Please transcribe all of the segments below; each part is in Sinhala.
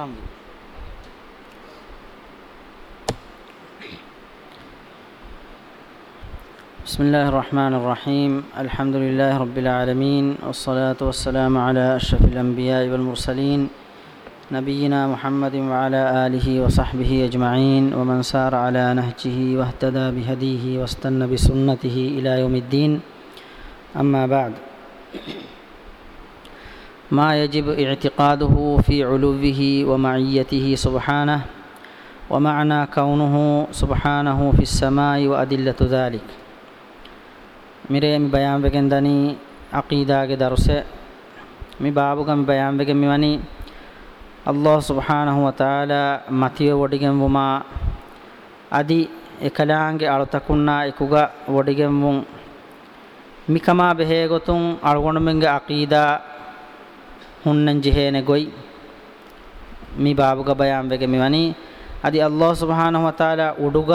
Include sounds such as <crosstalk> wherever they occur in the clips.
ஆரம்பி بسم الله الرحمن الرحيم الحمد لله رب العالمين والصلاة والسلام على أشرف الأنبياء والمرسلين نبينا محمد وعلى آله وصحبه أجمعين ومن سار على نهجه واهتدى بهديه واستنى بسنته إلى يوم الدين أما بعد ما يجب اعتقاده في علوه ومعيته سبحانه ومعنى كونه سبحانه في السماء وأدلة ذلك مريم بيان بكن دني عقيدة درس مي بابكم بيان بكن ميواني الله سبحانه وتعالى متي وديكم وما අදි එකලාංගේ අලතකුන්නා එකුගා වඩිගෙම්මුන් මිකමා බෙහෙගොතුන් අල්ගොණමෙන්ගේ අකීදා ಹುಣ್ಣನ್ ಜಿಹೇನೆ ಗೊಯ್ ಮಿ ಬಾಬುಗ ಬಯಾಂಬೆಗೆ ಮಿವನಿ ಅದಿ ಅಲ್ಲಾಹ್ ಸುಬ್ಹಾನಹು ವ ತಾಲ ಉಡುಗ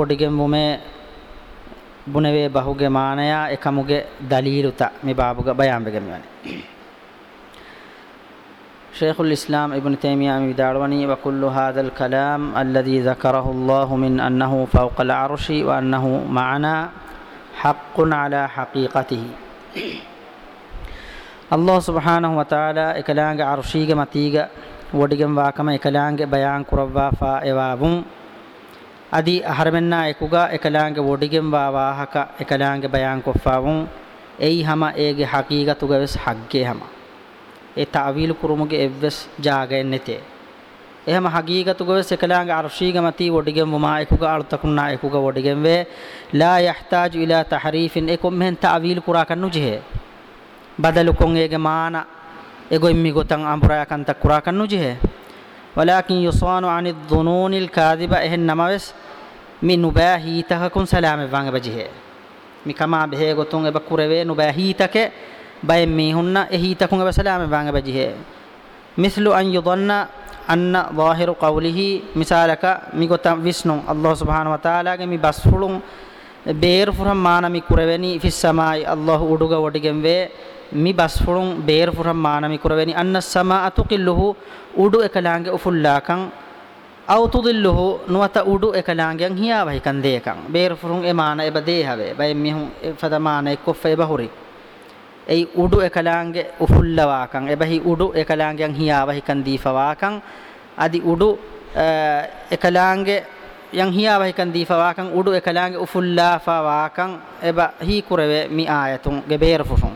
ಒಡಿಗೆ ಮುಮೆ ಬುನವೆ ಬಹುಗೆ ಮಾನಯ ಎಕಮುಗೆ ದಲೀಲುತ ಮಿ ಬಾಬುಗ ಬಯಾಂಬೆಗೆ ಮಿವನಿ شيخ الإسلام ابن تيمية مداروني وكل هذا الكلام الذي ذكره الله من أنه فوق العرش وأنه معنا حق على حقيقته අල්ලාහ් සුබ්හානහු වතාලා එකලාගේ අර්ශීග මතීග වඩිගම් වාකම එකලාගේ බයාන් කුරවවාෆා එවාවුම් අදි අහරමෙන්නා එකුගා එකලාගේ වඩිගම් වාවාහක එකලාගේ බයාන් කොෆාවුම් එයි හැම ඒගේ හකීගතුග වෙස් හග්ගේ හැම ඒ තාවීල් කුරුමුගේ එව්වස් ජාගෙන් නැතේ එහෙම හගීගතුග වෙස් එකලාගේ අර්ශීග මතී වඩිගම් වමා එකුගා අලුතකුන්නා එකුගා වඩිගම් වේ ලා යහ්තාජු ඉලා තහරීෆින් එකොම් මෙන් තාවීල් කුරා කන්නු ජෙහේ ಬದಲು ಕೊಂಗೆಗೆ ಮಾನ ಎಗೊಮ್ಮಿ ಗೊತ್ತಂ ಅಂಬುರಾಯಕಂತ ಕುರಾಕನ್ನು ಜಿಹೆ ವಲಾಕಿನ್ ಯುಸ್ವಾನು ಅನಿ ದುನೂನಿಲ್ ಕಾದಿಬ ಎಹೆನ್ ನಮವೆಸ್ ಮಿ ನುಬಾ ಹೀತಹಕುನ್ ಸಲಾಮೆ ವಾಂಗೆ ಬಜಿಹೆ ಮಿ ಕಮಾ ಬೆಹೆ ಗೊತ್ತುಂ ಎಬ ಕುರೆವೆ ನುಬಾ ಹೀತಕೆ ಬಯ ಮಿ ಹುನ್ನ ಎ ಹೀತಕುಂ ಎಬ ಸಲಾಮೆ ವಾಂಗೆ ಬಜಿಹೆ ಮಿಸ್ಲು ಅನ್ ಯುದನ್ನ ಅನ್ನ ವಾಹಿರು ಕೌಲಿಹಿ ಮಿಸಾಲಕ ಮಿ ಗೊತ್ತ ವಿಷ್ಣು ಅಲ್ಲಾಹ್ ಸುಬ್ಹಾನ ವ ತಾಲಾಗೆ ಮಿ ಬಸ್ಫುಳುಂ ಬೇರು ಫುರಂ ಮಾನ ಮಿ ಕುರೆವೆನಿ ಫಿಸ್ಸಮಾಯಿ ಅಲ್ಲಾಹ್ ಉಡುಗ ಒಡಿಗೆಂವೆ mi basfurun beer furan maanami kuraveni anna samaa tuqilluhu udu ekalaange ufullaakan aw tudilluhu nuwata udu ekalaangean hiyaavahi kan deekan beer furun e maana eba deehave bay mihun fada maana ekkoffa eba huri ei udu ekalaange ufullawaakan ebahi udu ekalaangean hiyaavahi kan diifawaakan adi udu ekalaange yang hiyaavahi kan diifawaakan udu ekalaange ufullaafaawaakan eba hii kurave mi aayatun ge beer furun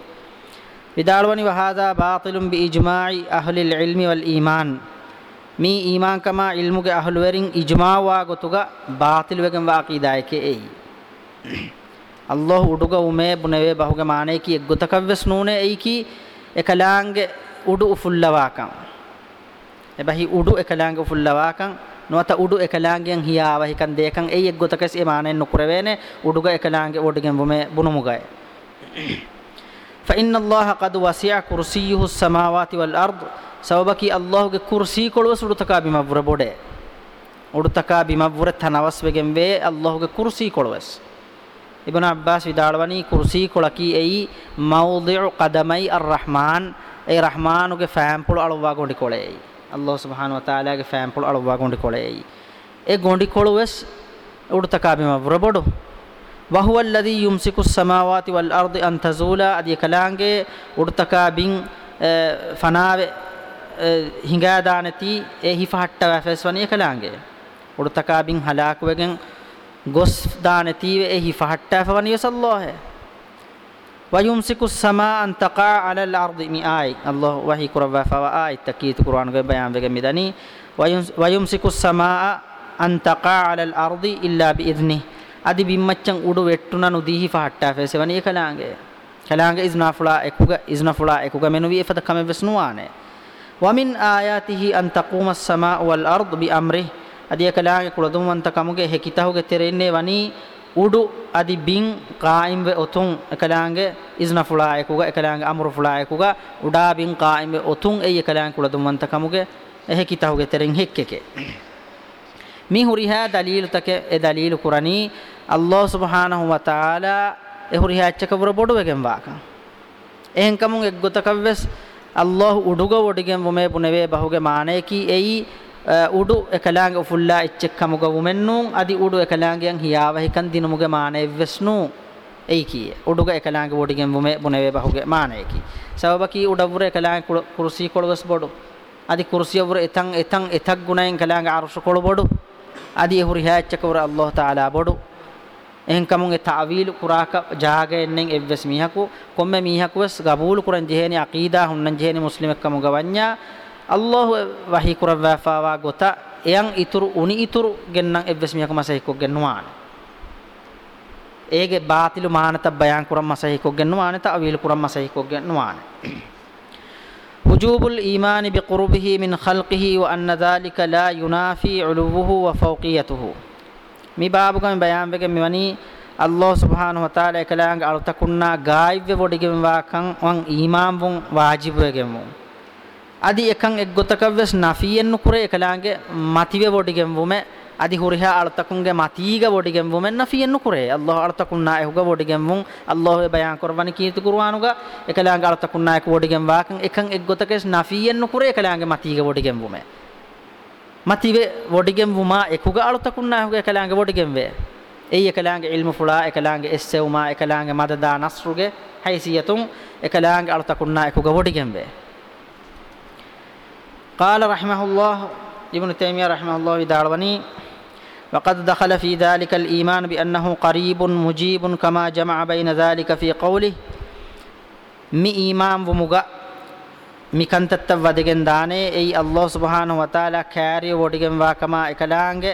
විදාළවනි වහාදා බාතිලුම් බි ඉජ්මායි අහ්ලිල් ඉල්මි වල් ඊමාන් මේ ඊමාන්කමා ඉල්මුගේ අහ්ලුවරින් ඉජ්මාවා ගොතුග බාතිලුවගෙන් වාකීදායකේ එයි අල්ලාහ් උඩුග උමේ බුනවේ බහුගේ මානේ කී ගොතකවස් නූනේ එයි කී එකලාංගේ උඩු උෆුල්ලවාකම් එබහි උඩු එකලාංගේ උෆුල්ලවාකම් නොත උඩු එකලාංගෙන් හියාව හිකන් දෙකන් එයි එක් ගොතකස් ඒ මානේ නුකරවේනේ උඩුග එකලාංගේ උඩුගෙන් බුමේ බුනුමුගය فإن الله قد وسع كرسيه السماوات والأرض سببكي الله کے کرسی کولو سڑتکا بما بور بوڑے උඩුතකා බිමවුර තනවස් වෙගෙන් වේ අල්ලාහුගේ කුර්සී කොළවස් ඉබ්න අබ්බාස් විදාළවනි කුර්සී කොළකි එයි මෞදිඋ කදමයි අර්රහ්මාන් ඒ රහ්මානුගේ ෆෑම්පුල් අලවා ගොඩි කොළේයි අල්ලාහ් සුබ්හාන වතාලාගේ ෆෑම්පුල් අලවා ගොඩි කොළේයි ඒ ගොඩි කොළවස් උඩුතකා බිමවුර බොඩෝ وهو الذي يمسك السماوات والأرض أن تزولا أدي كلانجي ورتكا بين آه، فناو آه، هنگا دانتي اهي فحتّ وفسوني كلانجي ورتكا بين هلاك وغن غس دانتي اهي فحتّ فوني الله ويمسك السماء أن تقع على الأرض مئاي الله وحي كرب آي تكيت قرآن بيان بيان مدني ويمسك السماء أن تقع على الأرض إلا بإذنه අදි බිම්මච්චන් උඩු වෙට්ටුනා නුදීහි ෆහට්ටා ෆෙසවනී කලාංගේ කලාංගේ ඉස්නාෆුලා එකුග ඉස්නාෆුලා එකුග මෙනුවී එපත කම වෙස්නුවානේ වමින් ආයාතිහි අන් තකූම සමා වල් අර්ද් බි අම්රි අදි කලාංගේ කුලදුම් වන්ත කමුගේ හෙකිතහුගේ තෙරෙන්නේ වනී උඩු අදි බින් කායිම් වේ ඔතුන් එකලාංගේ ඉස්නාෆුලා එකුග එකලාංගේ අමරුෆුලා එකුග උඩා බින් කායිම් වේ ඔතුන් එයි එකලාංගේ කුලදුම් වන්ත කමුගේ එහෙකිතහුගේ තෙරෙන් හෙක්කකේ min huriha dalil take e dalil qurani allah subhanahu wa taala e huriha achaka bura bodu wegen waka ehen kamun ek gotakavves allah uduga wodigen wume buneve bahuge maane ki ei udu ekalaange ufulla ichekkamuga wumennun adi udu ekalaangeyan hiyawa hikan dinumuge maane vesnu ei kiye uduga ekalaange wodigen wume buneve bahuge maane ki sababaki udavure ekalaange kursi kolwas bodu adi kursi avure etang etang etak gunayen kalaange arushu kolbodu අදී හුරි හැච්චකවර අල්ලාහ් තාලා බොඩු එහෙන් කමුන්ගේ තාවීල් කුරාක ජාගෙන්නෙන් එවස් මීහකු කොම්ම මීහකුවස් ගබූල් කුරන් ජෙහෙනි අකීදා හුන්නන් ජෙහෙනි මුස්ලිමෙක් කමු ගවඤ්ඤා අල්ලාහ් වහී කුරවෆාවා ගොත එයන් ඉතුරු උනි ඉතුරු ගෙන්නම් එවස් මීහකු මසයිකු ගෙන්නුවාන ඒගේ බාතිලු මානත බයන් කුරම් මසයිකු ගෙන්නුවාන තාවීල් කුරම් මසයිකු ගෙන්නුවාන وجوب الإيمان بقربه من خلقه وأن ذلك لا ينافي علوه وفوقيته مي بابكم بيان بكم مني الله سبحانه وتعالى كلام أرتكنا غايب بوديكم واكن وان إيمان بون واجب بكم අදි එකන් එක් ගොතකවස් නෆියෙන් නුකරේ එකලාගේ මතිවෙ බොඩිගෙන් වුමේ අදි හුරිහා අලතකුන්ගේ මතීග වොඩිගෙන් වුමෙන්න ෆියන්නු කුරේ අල්ලාහ් අලතකුන් නායහුග වොඩිගෙන් වුන් අල්ලාහ් බයන් කරවනි කීති කුර්ආනුග එකලාංග අලතකුන් නායක වොඩිගෙන් වාකන් එකන් එක් ගොතකෙස් නෆියන්නු කුරේ එකලාංගේ මතීග වොඩිගෙන් වුමේ මතිවේ වොඩිගෙන් වුමා එකුග අලතකුන් නායහුග එකලාංගේ වොඩිගෙන් වේ ඒ එකලාංගේ ඉල්මු ෆුලා එකලාංගේ එස්සෙවුමා එකලාංගේ මදදා නස්රුගේ හයිසියතුන් එකලාංගේ අලතකුන් නායකුග වොඩිගෙන් වේ قال رحمه الله ابن تيميه رحمه الله داروني وقد دخل في ذلك الإيمان بأنه قريب مجيب كما جمع بين ذلك في قوله مي إيمان ومغا مي كنتت ودگن دانے اي الله سبحانه وتعالى كاري وڈگن واكما اكلانگے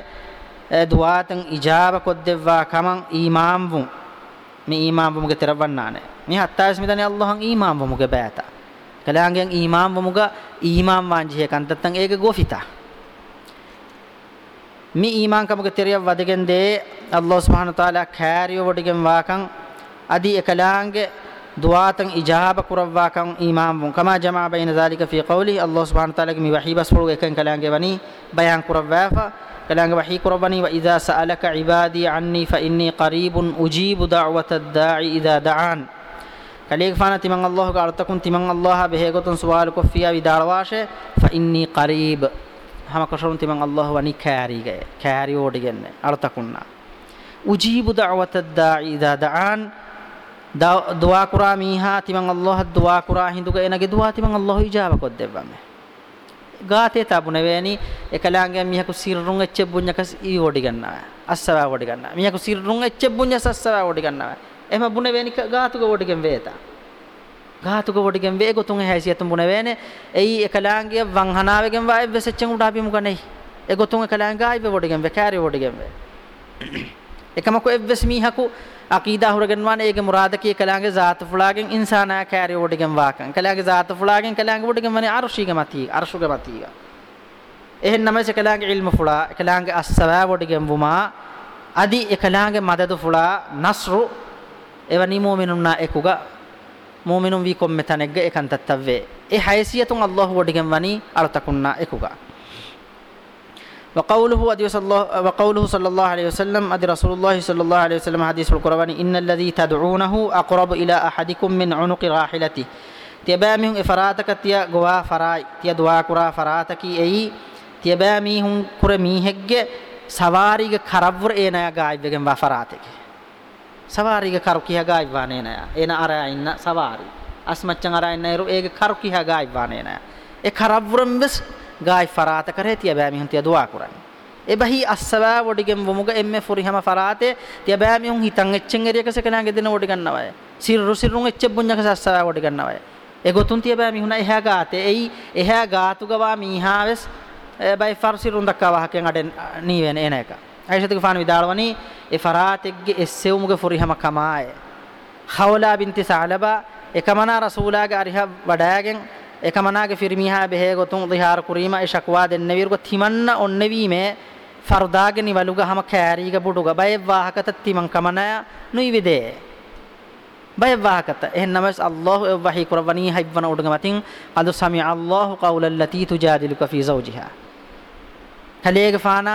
දුවාතන් ඉජාව කොද්දෙව්වා කමං ඊමාම් වුම් මේ ඊමාම් වමුගේ තෙරවන්නානේ මේ හත්තාස් මිදනේ අල්ලාහන් ඊමාම් වමුගේ බෑත කලාංගෙන් ඊමාම් වමුග ඊමාම් වංජිහ කන්තත්තන් ඒක ගොෆිතා ಮಿ ಈಮಾಂಕಮುಗ ತೆರೆಯ ವದಗೆಂದೇ ಅಲ್ಲೋ ಸುಬಾನು ತಾಲ ಖ್ಯಾರಿಯೋ ಒಡಿಗೆಂ ವಾಕಂ ಅದಿ ಎಕಲಾಂಗೆ ದುವಾತಂ ಇಜಾಬ ಕುರವ್ವಾಕಂ ಇಮಾಮ್ ಕಮ ಜಮಾ ಬೈನ ذلك ಫಿ ಕೌಲಿ ಅಲ್ಲೋ ಸುಬಾನು ತಾಲಗೆ ಮಿ ವಹಿ ಬಸ್ಪುಳು ಎಕಂ ಕಲಾಂಗೆ ವನಿ ಬಯಾನ್ ಕುರವ್ವಾಫ ಕಲಾಂಗೆ ವಹಿ ಕುರವ್ವನಿ ವ ಇಜಾ ಸಅಲಕ ಇಬಾದಿ ಅನ್ನಿ ಫ ಇನ್ನಿ ಕರೀಬುನ್ ಉಜೀಬು ದಅವತದ್ ದಾಇ ಇಜಾ ದಆನ್ කලේක ෆාන තිමන් අල්ලාහ් ගාර්තකුන් තිමන් අල්ලාහ් බෙහෙගොතුන් සුවාල කොෆියා විදාරවාෂේ ෆඉන්නී කරීබ් හම කොෂරුන් තිමන් අල්ලාහ් වනි කෑරීගේ කෑරි ඕඩිගෙන්නේ අලතකුන්නා උජීබු දඅවතද් දායි ඉදා දාන් දුවා කුරා මීහා තිමන් අල්ලාහ් දුවා කුරා හිඳුගේ එනගේ දුවා තිමන් අල්ලාහ් ඉජාබ කොත් දෙවමේ ගාතේ තබුන වේනි එකලාංගෙන් මිහකු සිරුරුන් එච්චෙබ්බුඤ්ඤකස් ඊ ඕඩි ගන්නවා අස්සවා ඕඩි ගන්නවා මිහකු සිරුරුන් එච්චෙබ්බුඤ්ඤස අස්සවා ඕඩි ගන්නවා එහෙම බුන වේනි ගාතුක ඕඩිගෙන් වේතා ගාතුක වොටිගෙන් වේ ගොතුන් හැසියතුම් බුණ වේනේ එයි එකලාංගිය වංහනාවෙගෙන් වායි වෙසෙච්චන් උඩා බිමු කනේ ඒ ගොතුන් එකලාංගායි වේ වොටිගෙන් වේ කෑරි වොටිගෙන් වේ එකමකෝ එව්වස් මීහකු අකීදා හුරගෙන වන ඒගේ මුරාද කී කලාගේ ذات ෆුලාගෙන් ඉන්සානා කෑරි වොටිගෙන් වාකන් කලාගේ ذات ෆුලාගෙන් කලාගේ වොටිගෙන් වනේ අර්ශීග මතී අර්ශුග මතී එහෙන්නම එකලාගේ ඉල්ම ෆුලා එකලාගේ අස්සවා වොටිගෙන් වුමා අදි එකලාගේ මදද ෆුලා නස්රු එවනි මුමිනුන්නා එකුගා mu'minun wi kom metanegge ekan tattavve e haysiyatun allah wodigen wani artakunna ekuga wa qawluhu adi sallallahu wa qawluhu sallallahu alayhi wasallam adi rasulullah sallallahu alayhi wasallam hadith alqurani innal ladhi tad'unahu aqrabu ila ahadikum min unuqi rahilati tiyabamihun ifarataka tiya gowa farai tiya duwa kura farataki ei tiyabamihun kure mihegge sawariga karavur enaya gaibegen wa farateke ಸವಾರಿಗೆ ಕರು ಕಿಹಗ ಇವ್ವಾನೇನ ಏನ ಅರ ಇನ್ನ ಸವಾರಿ ಅಸ್ಮಚ್ಚಂ ಅರ ಇನ್ನ ಇರು ಏಗೆ ಕರು ಕಿಹಗ ಇವ್ವಾನೇನ ಎ ಕರವ್ರಂ ವಿಸ್ ಗಾಯ್ ಫರಾತ ಕರೆ ತಿಯ ಬ್ಯಾ ಮಿಹುನ್ ತಿಯ ದುವಾ ಕುರನ್ එබහි අස්සවා වඩිගෙන් වමුග එම්මෙ ෆුරිහම ෆරාතේ තියබෑ මියුන් හිතන් එච්චෙන් එරියකස කෙනාගේ දෙන වඩි ගන්නවය සිරු සිරුන් එච්ච බුඤ්ඤකස අස්සවා වඩි ගන්නවය එගොතුන් තියබෑ මිහුන එහා ගාතේ එයි එහා ගාතු ගවා මීහාවෙස් බයි ෆර්සිරුන් දක්වා වහකෙන් අඩෙන් නී වෙන එන එක ಐಷತ್ಗೆ ಫಾನ್ ವಿದಾಳವನಿ ಎ ಫರಾತೆಗ್ಗೆ ಎಸ್ಸೆವುಮುಗೆ ಫುರಿಹಮ ಕಮಾಯ ಖೌಲಾ ಬಿಂತಿ ಸಾಲಬ ಎಕಮನ ರಸೂಲಾಗ ಅರಿಹ ವಡಾಗೆಂ ಎಕಮನಾಗೆ ಫಿರ್ಮಿಹಾ ಬೆಹೆ ಗೊತ್ತು ದಿಹಾರ ಕುರೀಮ ಎ ಶಕ್ವಾ ದೆನ್ನವೀರ್ಗ ಥಿಮನ್ನ ಒಣ್ಣವೀಮೆ ಫರ್ದಾಗೆ ನಿವಲುಗ ಹಮ ಖ್ಯಾರೀಗ ಬುಡುಗ ಬಯವ್ವಾಹಕತ ತಿಮಂ ಕಮನ ನುಯ್ವಿದೆ බයවාහකත එහෙනම් අල්ලාහ් වහී කුරවනී හයිවන උඩග මතින් අද සමි අල්ලාහ් කවුලල්ලති තුජාදිලුක ෆී සෞජිහා කලේග ෆානා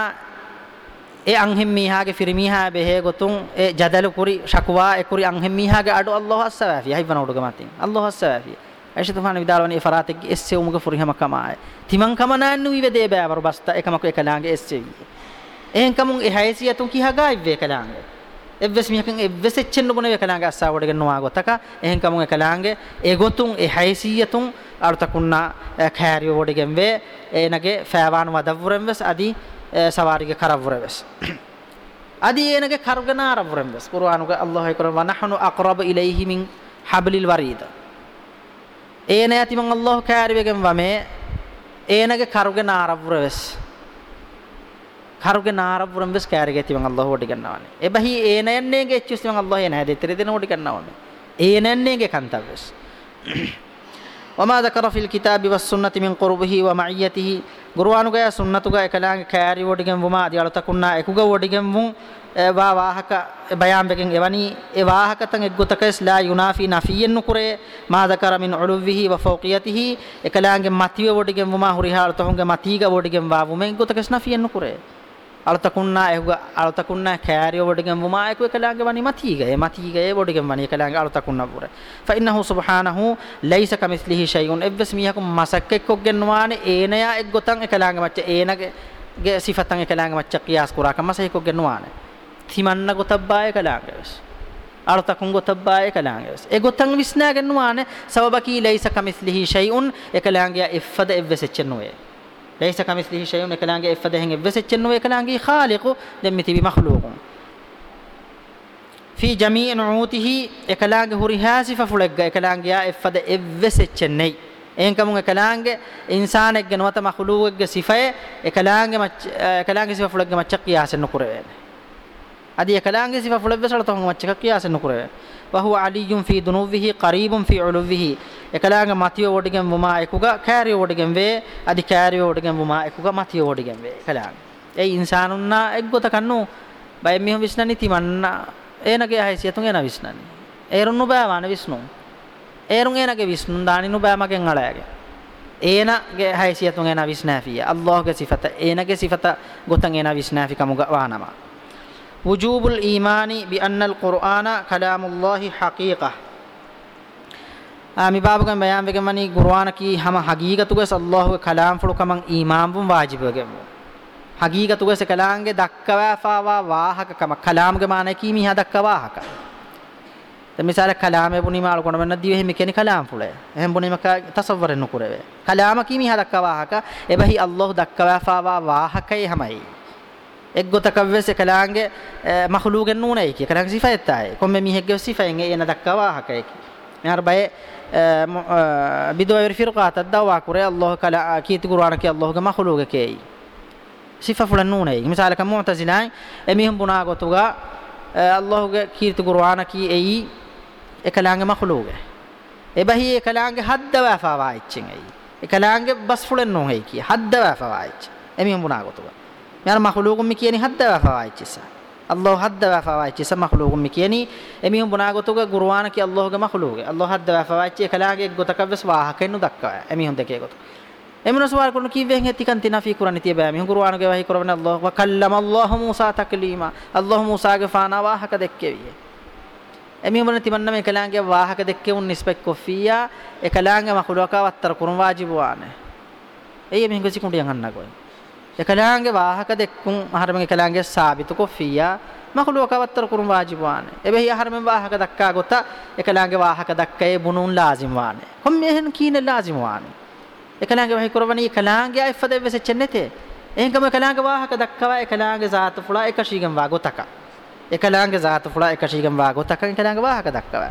ඒ අංහෙම් මීහාගේ ෆිරිමීහා බෙහෙ ගොතුන් ඒ ජදලු කුරි ශක්වා ඒ කුරි අංහෙම් මීහාගේ අඩු අල්ලාහ් අස්සවාෆි හයිවන උඩ ගමතින් අල්ලාහ් අස්සවාෆි ඇෂි තුෆාන විදාලවනේ ෆරාතෙක් එස්සේ උමුග ෆුරිහම කමාය තිමන් කමනාන්නු විවදේ බෑවර බස්ත එකමක එකලාගේ එස්සේ එහෙන් කමුන් ඒ හැයසියතුන් කිහගා ඉවේ කලාගේ එවස් මිහකන් එවස් එච්චෙන්න බොනේ කලාගේ අස්සාවට ගෙන්නවා ගොතක එහෙන් කමුන් එකලාගේ ඒ ගොතුන් ඒ හැයසියතුන් අරුතකුන්නා කෑරිය වොඩ ගෙන්වේ එනගේ ෆෑවාන වදවුරෙන් වෙස් අදී සවාරිගේ කරවුර වෙස් අදී එනගේ කරගනාරවුරම් වෙස් කුර්ආනුගේ අල්ලාහ් කරන වනහනු අක්රබ ඉලෛහි මින් හබ්ලිල් වරීද ඒන ඇති මං අල්ලාහ් කාරිවගෙන් වමේ ඒනගේ කරගනාරවුර වෙස් කරගනාරවුරම් වෙස් කාරිගේ ඇති මං අල්ලාහ් වඩි ගන්නවානේ එබහි ඒනයන්නේගේ එච්චුස් මං අල්ලාහ් එන හැදෙතරේ දෙන වඩි ගන්නවානේ ඒනන්නේගේ කන්තවස් وما ذكر في الكتاب والسنة من قربه ومعيته ගුරුවානුගේ සුන්නතුගේ එකලාගේ කෑරි වඩිගෙන් වුමා දියලතකුන්නා එකුගේ වඩිගෙන් වුන් වා වාහක බයාම්බකින් එවනි ඒ වාහකතන් එක්ගොතකස් ලා යුනාෆි නෆියෙන් නුකුරේ මා දකර මින් උලුවිහි ව ෆෞකියතිහි එකලාගේ මතිය වඩිගෙන් වුමා හුරිහාල තොහුගේ මතීගේ වඩිගෙන් වා වුමෙන් ගොතකස් නෆියෙන් නුකුරේ අලතකුන්නා එහුග අලතකුන්නා කෑරිය බොඩිගෙන් වුමා එකුව කලාගේ වනි මතීගේ මතීගේ බොඩිගෙන් වනි කලාගේ අලතකුන්නා පුර ෆයින්නහු සුබ්හානහු ලයිස කමිස්ලිහි ෂයිඋන් එවස් මීහකු මසක් එක්කොක් ගෙන්වානේ ඒනයා එක් ගොතන් එකලාගේ මච්ච ඒනගේ ගේ සිෆතන් එකලාගේ මච්ච කියාස් කුරා කමස එක්කොක් ගෙන්වානේ තිමන්න ගොතබ්බාය කලාගේ වෙස් අලතකුන් ගොතබ්බාය කලාගේ වෙස් ඒ ගොතන් විස්නා ගෙන්වානේ සවබකී ලයිස කමිස්ලිහි ෂයිඋන් එකලාගේ එෆද එවස් එච්චනෝයේ ලයිස කමිස්ලිහි ෂයුන් එකලාගේ එෆදහෙන් එවසෙච්චන එකලාගේ خالق දෙම්මිති බි මහ්ලූකුන් في جميع نعوته එකලාගේ හුරිහාසි ෆෆුලග්ග එකලාගේ යා එෆද එවසෙච්චනේ එහෙන් කමුන් එකලාගේ ඉන්සානෙක්ගේ නොත මහ්ලූකගේ සිෆය එකලාගේ එකලාගේ සිෆෆුලග්ගේ මච්චක් කියාසෙන්න කුරවේනේ هذه كلام صفة فلو بسلا تهم وجهك قياس نكره وهو علي في ذنوبه قريب في علوه එකලාගේ මතිය වඩගෙන් වමා එකුග කෑරිය වඩගෙන් වේ අධි කෑරිය වඩගෙන් වමා එකුග මතිය වඩගෙන් වේ කලාන් ඒ ඉන්සානුන්නා එක්ගොත කන්නු බය මිහ විශ්නනි තිමන්න ඒනගේ හයිසියතුන් එන විශ්නනි ඒරුන්නු බෑවාන විශ්නු ඒරුන් ඒනගේ විශ්නුන් දානිනු බෑමගෙන් අලයගේ ඒනගේ හයිසියතුන් එන විශ්නාෆිය අල්ලාහ්ගේ සිෆත ඒනගේ සිෆත ගොතන් එන විශ්නාෆි කමුග වානවා وجوب الإيمان بأن القرآن كلام الله حقيقة آمي بابكم بيان بكم مني قرآن كي هم حقيقة تقول الله كلام فلو كمان إيمان بوم واجب بكم حقيقة تقول سكلام كي دكوا فوا واهك كم كلام كمان كي مي هذا كواهك مثال كلام بني ما لكون من دي هم كني كلام فلو هم بني ما تصور نكره كلام كي مي هذا كواهك إبهي الله دكوا فوا واهك أي هماي එක්ගොතකවස් එකලාගේ මහලූගෙන් නූනයි කිය කලන් සිෆයත්තයි කොම්ම මිහෙක්ගේ සිෆයෙන් එන දක්කවා හකයකි මෙහර බය බිදවර ෆිරකාත දවා කුරේ අල්ලාහ කල කීති කුරාන කිය අල්ලාහගේ මහලූගේ කේයි සිෆා ෆුලන් නූනයි මිසාලක මුතසිලායි එමිහම් බුනා ගොතුගා අල්ලාහගේ කීති කුරාන කී එයි එකලාගේ මහලූගේ එබහි එකලාගේ හද්දවා ෆාවා ඉච්චෙන් එයි එකලාගේ බස් ෆුලන් නූහයි කිය හද්දවා ෆාවා ඉච්ච එමිහම් බුනා ගොතුගා මෙහර මහලූකුම් කියනි හද්දවා ෆවායිච්චිසා අල්ලාහ් හද්දවා ෆවායිච්චිසා මහලූකුම් කියනි එමිහු බුනාගතුග ගුර්වාන කි අල්ලාහ්ගේ මහලූගේ අල්ලාහ් හද්දවා ෆවායිච්චි කලාගේ ගොතකවස් වාහකෙන්නු දක්වා එමිහු දෙකේ ගොත එමිනු සවාල් කරන කිව්වෙන් හෙතිකන් තිනා ෆී කුරානි තිය බෑ මිහු ගුර්වානගේ වහී කරවන අල්ලාහ් වකල්ලම අල්ලාහ් මූසා තක්ලීමා අල්ලාහ් මූසාගේ ෆානා වාහක දෙක්කෙවිය එමිහු බන තිමන්න මේ කලාගේ වාහක දෙක්කෙවුන් නිස්පෙක් කොෆියා ඒ කලාගේ මහලූකාවත්තර කුරුම් වාජිබවානේ එයි මිහු කිසි කුඩියන් අන්නගොයි එකලාංගේ වාහක දෙක්කුන් අහරමගේ එකලාංගේ සාබිතු කොෆියා මකලුවක වත්තර කුරුම් වාජිබවානේ එබෙහි අහරමෙන් වාහක දක්කා ගොත එකලාංගේ වාහක දක්කේ බුනුන් ලාසිම් වානේ කොම් මෙහෙන් කීන ලාසිම් වානේ එකලාංගේ වහි කරවණී එකලාංගේ අයිෆද වෙස චෙන්නතේ එහෙන්කම එකලාංගේ වාහක දක්කවා එකලාංගේ ذات ෆුලා එකශීගම් වාගොතක එකලාංගේ ذات ෆුලා එකශීගම් වාගොතක එකලාංගේ වාහක දක්කවා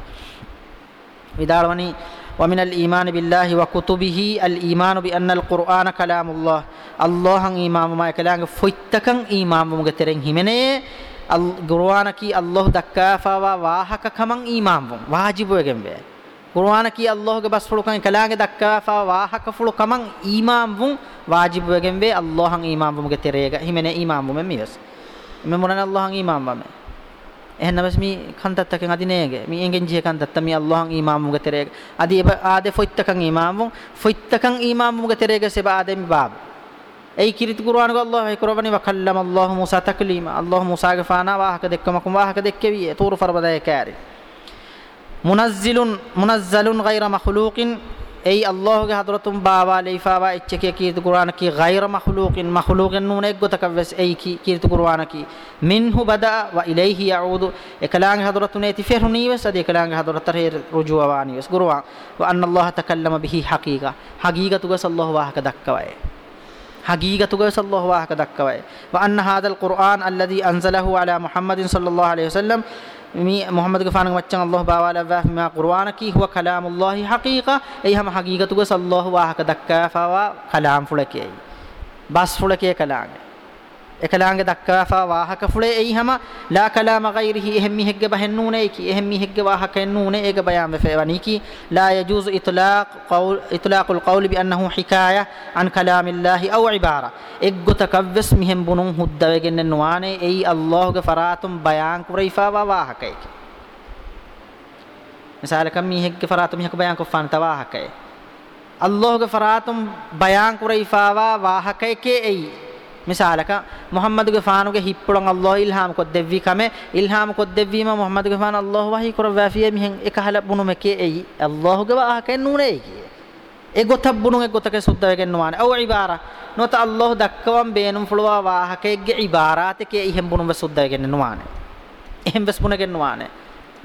විදාලවණී ومن الإيمان بالله وكتبه الإيمان بأن القرآن كلام الله الله إمام ما يكلانك فويتكن إمام مغترين همني القرآن كي الله دكافا وواهك كمان إمام واجب ويجنب قرآن كي الله بس فلوكان كلانك دكافا واهك فلو كمان إمام واجب ويجنب الله إمام مغترين همني إمام مميز من مرن الله إمام مميز ehna bas mi kantat taken adinege mi engen je kantat mi Allahn imam muga terege adi eba ade foittakan imam foittakan imam muga terege seba ade mi bab ei kirit qur'an ko allah qur'ani wa kallama allah musa taklima allah musa ge fana wa hak dekkama kum wa hak dekkevi tur farbada ekari munazzilun munazzalun ghayra makhluqin এই আল্লাহকে হাদরতুম বাবা লেইফাবা ইচ্ছে কে কীর্ত কুরআন কি গাইর মখলুকিন মখলুকিন নুন এক গোতাকাবেস এই কি কীর্ত কুরআন কি মিনহু বাদা ওয়া ইলাইহি ইয়াউদু একলাং হাদরতুন এতি ফের হুনিবেস আদি একলাং হাদরতার হের রুজু আওয়ানিবেস গুরওয়া ওয়া আন আল্লাহ তাকাল্লামা বিহি হাকীকা হাকীকা তুগাস আল্লাহ ওয়াহক দাক্কাওয়ায় حقيقة قوس الله واحد دكوي وأن هذا القرآن الذي أنزله على محمد صلى الله عليه وسلم මොහමද ෆානග මච්චන් අල්ලාහ් බාවාලා වා මා කුර්ආන කි හුව කලාමුල්ලාහි හකීකා එයිහම හකීකතුග සල්ලාහ් වාහක දක්කා ෆවා කලාම් ෆුලකේයි බස් ෆුලකේ කලාගේ එකලාංගෙ දක්වාපා වාහක ෆුලේ එයි හැම ලා කලාම ගෛරිහි එහෙම් මිහෙග්ග බහෙන්නුනේ කි එහෙම් මිහෙග්ග වාහක එන්නුනේ ඒක බයම් වෙවනි කි ලා යජුස් ඉත්ලාක් කවුල් ඉත්ලාකුල් කවුල් බින්නහු හිකායා අන් කලාමිල්ලාහි අව ඉබාරා එක්ගොත කවස් මිහෙම් බුනුන් හුද්දවෙගෙන නුවානේ එයි අල්ලාහ්ගේ ෆරාතුම් බයන් කුරයිෆා වාහකයි මිසාලකම් මිහෙග්ග ෆරාතුම් මිහෙක බයන් කොෆාන තවාහකයි අල්ලාහ්ගේ ෆරාතුම් බයන් කුරයිෆා වාහකයි කේ එයි ಮಿಸಾಲಕ ಮೊಹಮ್ಮದ್ ಗಫಾನುಗೆ ಹಿಪ್ಪುಳಂ ಅಲ್ಲಾಹ್ ಇಲ್ಹಾಮ್ ಕೊದ್ದೆವ್ವಿ ಕಮೆ ಇಲ್ಹಾಮ್ ಕೊದ್ದೆವ್ವಿ ಮ ಮೊಹಮ್ಮದ್ ಗಫಾನ್ ಅಲ್ಲಾಹ್ ವಹಿ ಕುರವಾಫಿಯ ಮಿಹೆಂ ಎಕಹಲ ಬುನುಮಕೆ ಎಯಿ ಅಲ್ಲಾಹುಗೆ ವಾಹಕೆ ನೂನೇಗಿ ಎ ಗೊತ್ತಬ್ಬುನುಗೆ ಗೊತ್ತಕೆ ಸುದ್ದವೆಗೆ ನುವಾನೆ ಅವು ಇಬಾರ ನೋತ ಅಲ್ಲಾಹ್ ದಕ್ಕವಂ ಬೇನುಂ ಫುಳುವ ವಾಹಕೆಗೆ ಇಬಾರಾತಕೆ ಇಹೆಂ ಬುನುವೆ ಸುದ್ದವೆಗೆ ನುವಾನೆ ಇಹೆಂ ವೆಸ್ ಬುನಗೆ ನುವಾನೆ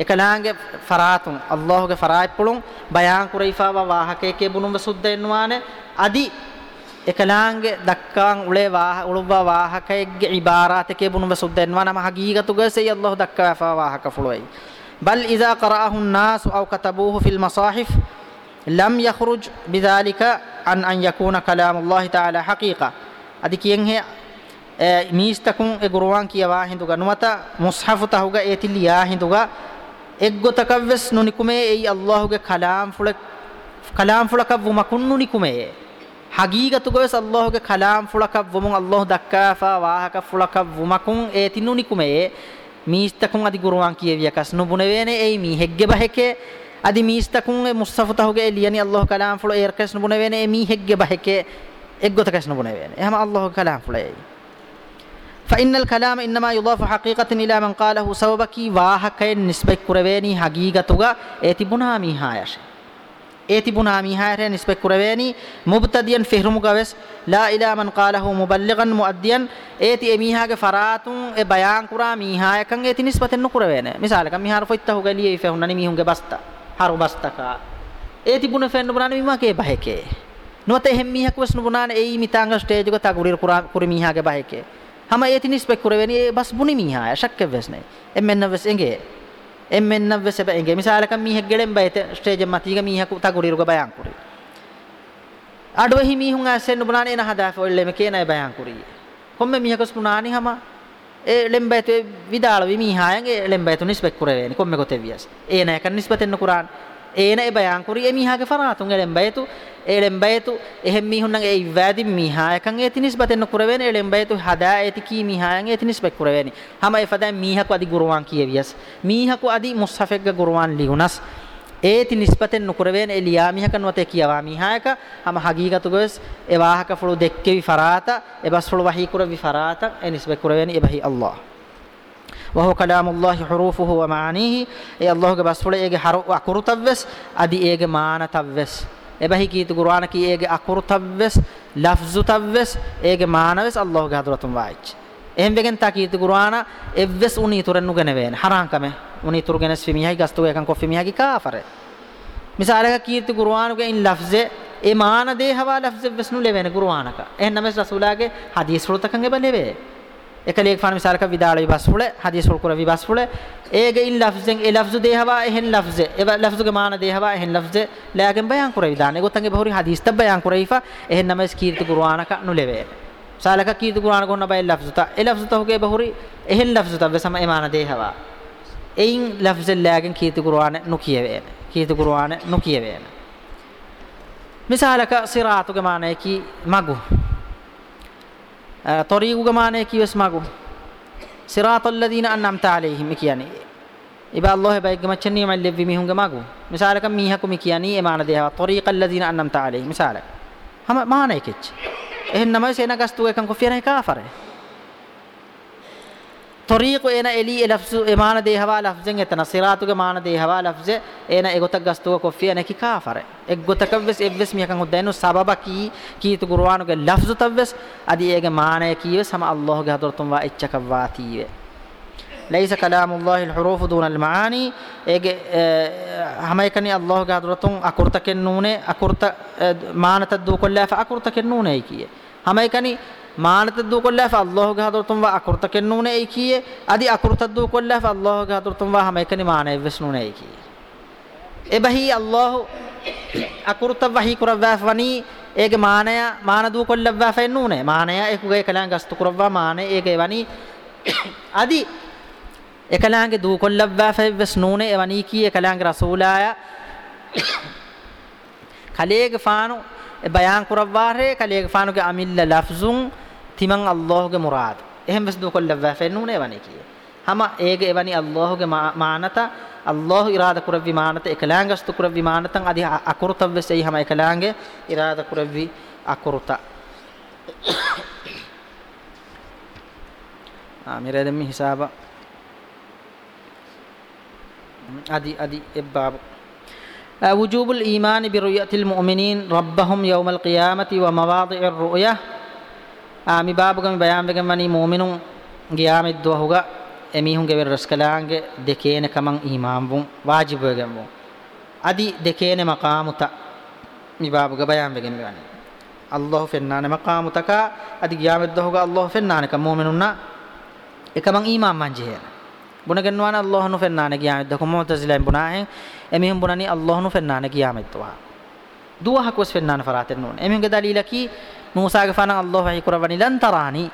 එකලාගේ ෆරාතුන් අල්ලාහගේ ෆරායිප්පුලුන් බයාන් කුරයිෆාවා වාහකේකේ බුනුම සුද්ද එන්නවානේ අදි ekalaange dakkaan ule waaha ulubba waahaka egge ibaraate ke bunuba suddenwa nama hagiigatu ge sey allah dakka wa waahaka fulwai bal iza qara'ahu an-nas aw katabuhu fil masahif lam yakhruj bidhalika an an yakuna kalam allah ta'ala haqiqa adi kiyen he miistakun e gurwan kiyawa hinduga numata mushafu tahuga etil ya hinduga eggo takavves nunikume ei allah ge kalam fulak kalam fulaka bumakun nunikume ಹಗೀಗತುಗೋಯ್ ಅಲ್ಲಾಹುಗೆ Kalam ಫುಳಕವ್ವುಮು ಅಲ್ಲಾಹು ದಕ್ಕಾಫ ವಾಹಕ ಫುಳಕವ್ವುಮಕುಂ ಏ ತಿನ್ನುನಿಕುಮೆ ಮೀಸ್ತಕುಂ ಅದಿ ಗುರುವಾಂ ಕಿಯವಿಯಕಸ್ ನುಬುನವೇನೆ ಏಯ್ ಮೀ ಹೆಗ್ಗೆ ಬಹಕೆ ಅದಿ ಮೀಸ್ತಕುಂ ಏ ಮುಸ್ತಫತಹುಗೆ ಎಲಿಯನಿ ಅಲ್ಲಾಹು ಕಲಾಂ ಫುಳ ಏರ್ಕಸ್ ನುಬುನವೇನೆ ಏ ಮೀ ಹೆಗ್ಗೆ ಬಹಕೆ ಎಗ್ಗೊತಕಸ್ ನುಬುನವೇನೆ ಎಹಮ ಅಲ್ಲಾಹು ಕಲಾಂ ಫುಳ ಏಯ್ فإن الكلام إنما يضاف حقيقة إلى من قاله سببك واهك نسبك كرويني حقيقتك اتبنا ميهايش ඒ තිබුණා මීහාරෙන් ඉස්පෙක් කරවේනි මුබ්තදියන් ෆිහ්රුමුගවස් ලා ඉලා මන් කාලහු මුබල්ලිගන් මුඅද්දියන් ඒති එමීහාගේ ෆරාතුන් ඒ බයාන් කුරා මීහායකන් ඒති නිස්බතෙන් නුකරවේන මිසාලකම් මීහාර ෆොයිත්තහු ගලියේ ෆෙහුන්නනි මීහුන්ගේ බස්තා හරු බස්තකා ඒ තිබුණ ෆෙන්න බුණානි මීමාගේ බහකේ නොත එහෙම් මීහක් වස් නුබුණාන ඒ මිතාංග ස්ටේජ් එක තගුරිර කුරා කුරි මීහාගේ බහකේ හැම ඒති නිස්පෙක් කරවේනි ඒ බස් බුනි මීහාය ශක්ක වෙස්නේ එම්මෙන්න වෙස් එගේ එම්මෙන්නව සබ එංගේ මිසාලකම් මීහෙක් ගෙලෙන් බයිත ස්ටේජ් එක මතීග මීහකු තගුරිරුග බයන් කුරි අඩව හිමීහුන් ඇසෙන් නුබනානේ එන හදා ෆොල්ලෙම කේනයි බයන් කුරි කොම්මෙ මීහකස් පුනානි හම ඒ ලෙම්බයිත විදාල විමීහායන් ඒ ලෙම්බයිත නිස්බෙක් කුරේ වෙනි කොම්මෙ කොතේ වියස් ඒ නෑ කන් නිස්බතෙන්න කුරාන් ඒනයි බයන් කුරි එමිහාගේ ෆරාතුන් එලෙන් බයතු එලෙන් බයතු එහෙම් මිහුන්නන් ඒ ඉවැදි මිහායකන් ඒති නිස්බතෙන් කුරවෙන එලෙන් බයතු හදා ඒති කී මිහායන් ඒති නිස්බෙක් කුරවෙනි හැම ඒ ෆදා මිහාකු අදි ගුරුවාන් කියවියස් මිහාකු අදි මුස්සෆෙක්ග ගුරුවාන් ලිහුනස් ඒති නිස්බතෙන් නුකුරවෙන එලියා මිහකන් වතේ කියවා මිහායක හැම හගීගතු ගොස් ඒ වාහක ෆළු දෙක්කේවි ෆරාත එබස් ෆළු වහී කුරවි ෆරාත ඒ නිස්බෙක් කුරවෙනි එබහි අල්ලාහ් وهو كلام الله حروفه ومعانيه اي الله كبسفله ايغي حرف اكور تبس ادي ايغي معنى تبس එබැහි කීතු ගුරාන කී ඒගේ අකුරු තව්වස් ලෆ්සු තව්වස් ඒගේ මානවස් අල්ලාහ්ගේ හදරතුන් වායිච් එහෙන් වෙගෙන් තා කීතු ගුරාන එව්වස් උනි තුරන්නු ගෙන වේන හරාංකම උනි තුරගෙන ස්විමියයි ගස්තු එකන් කොෆි මියගේ කාෆර මිසාලක කීතු ගුරානුගේ ඉන් ලෆ්සේ ඒ මාන දේහවා ලෆ්සේ වස්නු ලෙවෙන ගුරානක එහෙන් නමස් රසූලාගේ හදීස් වෘතකන් එබ නෙවේ ekali ek fana misal ka vidal vibasful hadis ul qura vibasful ege in lafzen e lafzu de hawa ehen lafze e lafzu ge maana de hawa ehen lafze lagen bayan qura vidane gotange bahuri hadis tab bayan qura ifa ehen namas kirt qur'ana ka nu leve salaka kirt qur'ana gonna bay lafzu ta e lafzu ta hoge bahuri ehen lafzu ta besama e maana de hawa ein lafze lagen kirt qur'ana nu kiyeve kirt qur'ana nu kiyeve misalaka siratu ge maana ki magu طريق جمانة كي اسمعوا صراط الذين أنعمت عليهم يعني إبا الله بايك جمتشني مع اللي في ميهم جماعو مثالك ميهكم يعني إمانة ديها طريق الذين أنعمت عليهم مثالك هم ما هنيكش إنما سينا قصدوا كان كفيرة كافره طريق انا الي لفظ ايمان دي هوا لفظن اتنا صراطك امانه دي هوا لفظ انا ايغوتك غستو كوفي انا كي كافر ايغوتك بس ابس ميكن هدينو سبب كي كي تو قران گ لفظ تبس ادي ايغ معنى كي سما الله گ حضرتم وا اتچك واتي ليس كلام الله الحروف دون المعاني ايغ آه، هميكني الله گ حضرتم اكورتك نونه اكورت آه، معنى تدو كلها فاكورتك نونه كي هميكني ಮಾನತ ದೂ ಕೊಲ್ಲಾಫ ಅಲ್ಲಾಹುಗೆ ಹದರ್ ತುಂಬ ಅಕೃತಕ್ಕೆ ನೂನೆ ಐಕಿಯೆ ಅದಿ ಅಕೃತ ದೂ ಕೊಲ್ಲಾಫ ಅಲ್ಲಾಹುಗೆ ಹದರ್ ತುಂಬ ಹಮೈಕನಿ ಮಾನ ಎವ್ವೆಸ್ ನೂನೆ ಐಕಿಯೆ ಎ ಬಹಿ ಅಲ್ಲಾಹು ಅಕೃತ ವಹಿ ಕುರವ್ವಾಫ ವನಿ ಏಗೆ ಮಾನಯ ಮಾನ ದೂ ಕೊಲ್ಲವ್ವಾಫ ನೂನೆ ಮಾನಯ ಏಕುಗೆ ಕಲಾಂಗ ಅಸ್ತು ಕುರವ್ವ ಮಾನ ಏಗೆ ವನಿ ಅದಿ එකලාගේ දූ කොල්ලබ්වා ෆෙවස් නූනේ එවනී කී එකලාගේ රසූලාය කලේගේ ෆානු බයන් කුරවාරේ කලේගේ ෆානුගේ අමිල්ල ලෆ්සුන් تيمان الله کے مراد اہم بس دو کل لبہ فین نونے بنے کی ہم اے گے بنی اللہ کے مانتا اللہ ارادہ کر وی مانتا اکلاں گست کر وی مانتا ادی اکرت وس ای ہم اکلاں گے ارادہ کر وی اکرتا ا میرے دم حساب ادی ادی اباب وجوب الايمان برؤيه المؤمنين ربهم يوم القيامه ومواضع الرؤيه ಆಮಿ ಬಾಬುಗಮಿ ಬಯಾಂಬೆಗಂ ವನಿ ಮೂಮಿನುಂ ಗಿಯಾಮಿದ್ದು ಹುಗ ಎಮೀಹುಂ ಗೆವೆರ ರಸ್ಕಲಾಂಗೆ ದೆಕೇನೆ ಕಮಂ ಇಮಾಂಬುಂ ವಾಜಿಬೆಗಂಬುಂ ಅದಿ ದೆಕೇನೆ ಮಕಾಮುತ ಮಿ ಬಾಬುಗ ಬಯಾಂಬೆಗಂ ವನಿ ಅಲ್ಲಾಹು ಫೆನ್ನಾನೆ ಮಕಾಮುತಕ ಅದಿ ಗಿಯಾಮಿದ್ದು ಹುಗ ಅಲ್ಲಾಹು ಫೆನ್ನಾನಕ ಮೂಮಿನುನ್ನ එකමං ඊමාම් මංජේ බුණගෙන්වාන අල්ලාහ්නු ෆෙන්නාන කියාමෙත් දකම මුතසිලෙන් බුණාහෙන් එමිහුම් බුණනි අල්ලාහ්නු ෆෙන්නාන කියාමෙත්වා දුවහකොස් ෆෙන්නාන ෆරාතෙන් නෝන එමිහුගේ දලීලකි ಮೂಸಾಗೆ ಫಾನ ಅಲ್ಲಾಹ್ ವಹಿ ಕುರವನಿ ಲನ್ ತರಾನಿ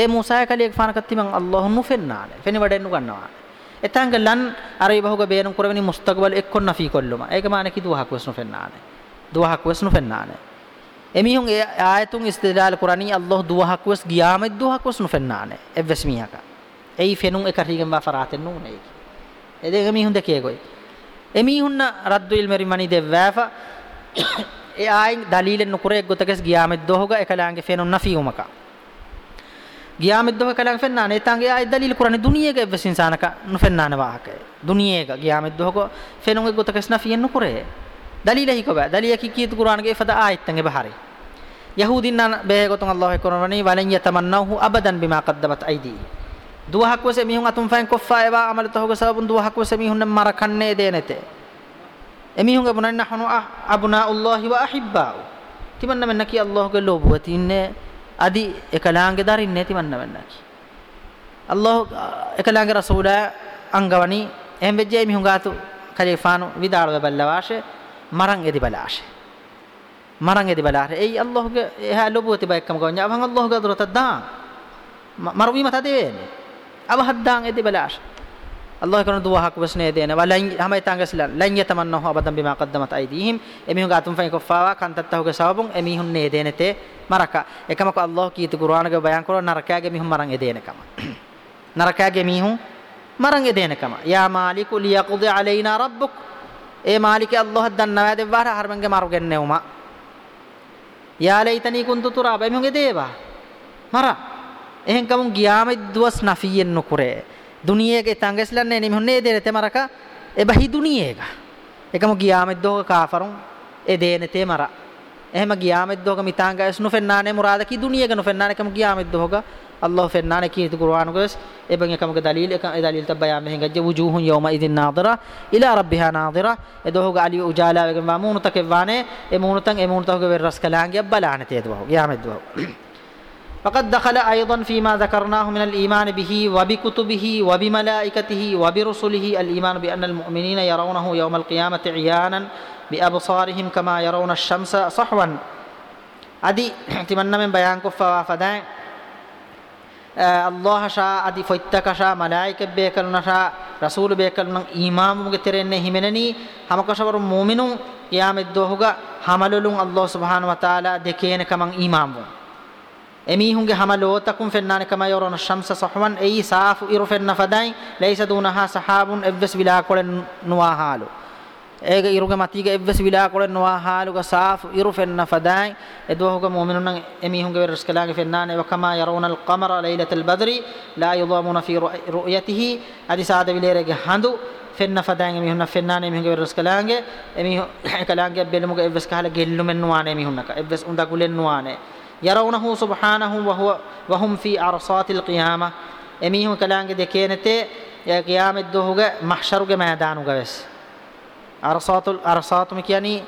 ඒ මූසාය කලියෙක් ෆාන කත්ති මං අල්ලාහුන් නුෆෙන්නාන ෆෙනි වැඩෙන්නු ගන්නවා එතංග ලන් අර ඉබහුග බේරන් කරවෙනි මුස්තකබල් එක්කොන් නෆී කොල්ලුම ඒක මාන කි දුවහක් වස් නුෆෙන්නාන දුවහක් වස් නුෆෙන්නාන එමිහුන් ඒ ආයතුන් ඉස්තිලාල් කුරානි අල්ලාහ් දුවහක් වස් ගියාම දුවහක් වස් නුෆෙන්නාන එවස් මියක එයි ෆෙනුන් එක රීගම් වා ෆරාතෙන් නුනේ එදේග මිහුන් දෙකේ ගොයි එමිහුන්න රද්දුල් මෙරිමනි දෙවෑෆා e aayin dalilen nukurek gotages giyamet dohoga ekalange fenonna fiumaka giyamet dohoga ekalange fennane etange aayi dalil kurani duniyega evves insanaka nufennane waake duniyega giyamet dohoga fenonge gotages na fien nukure dalile hikoba daliya ki kit kurange fada aayittange bahari yahudinna behe gotun allah korani walen yatamannahu abadan bima qaddamat aidi duwahak wase mihun atum fain koffa ewa amal tohoga sabun duwahak wase mihun marakanne de nete එමිහුන්ගේ මොනන්න හනු අබුනාඋල්ලාහි ව අහිබ්බාව තිමන්න මෙන්න කී අල්ලාහගේ ලෝබුව තින්නේ අදි එකලාංගේ දරින්නේ තිමන්න මෙන්න කී අල්ලාහ එකලාංගේ රසූලා අංගවනි එහෙම වෙජ්ජේ මිහුන්ගාතු කලිෆානු විදාලව බල්ලවාෂේ මරන් එදි බලාෂේ මරන් එදි බලාෂේ එයි අල්ලාහගේ එහා ලෝබුව තිබයක්කම ගවන්නේ අවහන් අල්ලාහගේ දරත දා මරවීම තදේ වෙන්නේ අවහද්දාන් එදි බලාෂේ අල්ලාහ් කරන දුවා හක් වස්නේ දේන වලන් හැම ඉතංගස්ලා ලන් යතමන්නහු අබදම් බිමා කද්දමත් අයිදීහිම් එමිහුගේ අතුම් ෆයින් කොෆාවා කන්තත්තහුගේ සවබුන් එමිහුන් නේ දේනතේ මරක එකමක අල්ලාහ් කීති කුර්ආනගේ බයන් කරන නරකයාගේ මිහුන් මරන් එදේනකම <clears throat> නරකයාගේ මිහුන් මරන් එදේනකම යා මාලිකු ලියක්දි අලයිනා රබ්බුක් ඒ මාලිකේ අල්ලාහ් දන්නවා දෙවහර හර්මංගේ මරුගෙන් නෙවුමා යා ලයිතනි කුන්තු තුරාබ එමිහුගේ දේවා මරා එහෙන් කමුන් ගියාම දුවස් නෆියෙන් නුකුරේ දුනියේගේ තංගෙස්ලන්නේ නිමුන්නේ දෙරතේ මරක එබහි දුනියේක එකම ගියාමෙද්දෝක කාෆරුන් ඒ දේනතේ මරා එහෙම ගියාමෙද්දෝක මිතාංගස් නුෆෙන්නානේ මුරාද කි දුනියේක නුෆෙන්නානේ කම ගියාමෙද්දෝක අල්ලාහ් ෆෙන්නානේ කීතු කුර්ආනු ගස් එබන් එකමක දලීල් එක දලීල් තබයා මෙහෙන් ගජ්ජ වුජූහුන් යෝම ඉදින් නාදිරා ඉලා රබ්බිහා නාදිරා එදෝහග අලි උජාලා වගේ මමූනුතකේ වානේ එමූනුතන් එමූනුතෝගේ වෙරස් කලාංගිය බලානතේ දවෝ ගියාමෙද්දෝ فقد دخل أيضا فيما ذكرناه من الإيمان به وبكتبه وبملائكته وبرسله الإيمان بأن المؤمنين يرونه يوم القيامة عيانا بأبصارهم كما يرون الشمس صحوا أدي تمنى من بيان كفا فدان آه، الله شاء أدي فتك شاء ملائكة بيكلنا شاء رسول بيكلنا إمام مغترين همنني كشبر مؤمنون قيام الدوهغا حمللون الله سبحانه وتعالى دكين كمان إمامون එමීහුන්ගේ හැම ලෝතකුම් ෆෙන්නාන කම යරන ෂම්ස සහවන් එයි සාෆු ඉරු ෆෙන්න ෆදයි ලයිස දුනහා සහාබුන් එව්වස් විලා කොලෙන් නුවා හාලු ඒක ඉරුගේ මතීගේ එව්වස් විලා කොලෙන් නුවා හාලුග සාෆු ඉරු ෆෙන්න ෆදයි එදවහුග මුමිනුන් එමීහුන්ගේ රස්කලාගේ ෆෙන්නාන වකම යරන අල් කමර ලයිලතල් බද්රි ලා යුදමුන ෆී රුයතිහි අදි සාද විලේරගේ හඳු ෆෙන්න ෆදයි එමීහුන්න ෆෙන්නාන එමීහුන්ගේ රස්කලාගේ එමීහු <coughs> කලාගේ බෙලමුගේ එව්වස් කහල ගෙල්ලුමෙන් නුවානේ එමීහුන්නක එව්වස් උඳ ගුලෙන් නුවානේ යරවුනහු සුබ්හානහු වහුව වහුම් ෆී අර්සාතිල් ඛියාමා එමීහුන් කලාංගේ දෙකේ නැතේ ය ඛියාමෙත් දොහුගේ මහෂරුගේ මෑදානුගේ වෙස් අර්සාතුල් අර්සාතුම කියන්නේ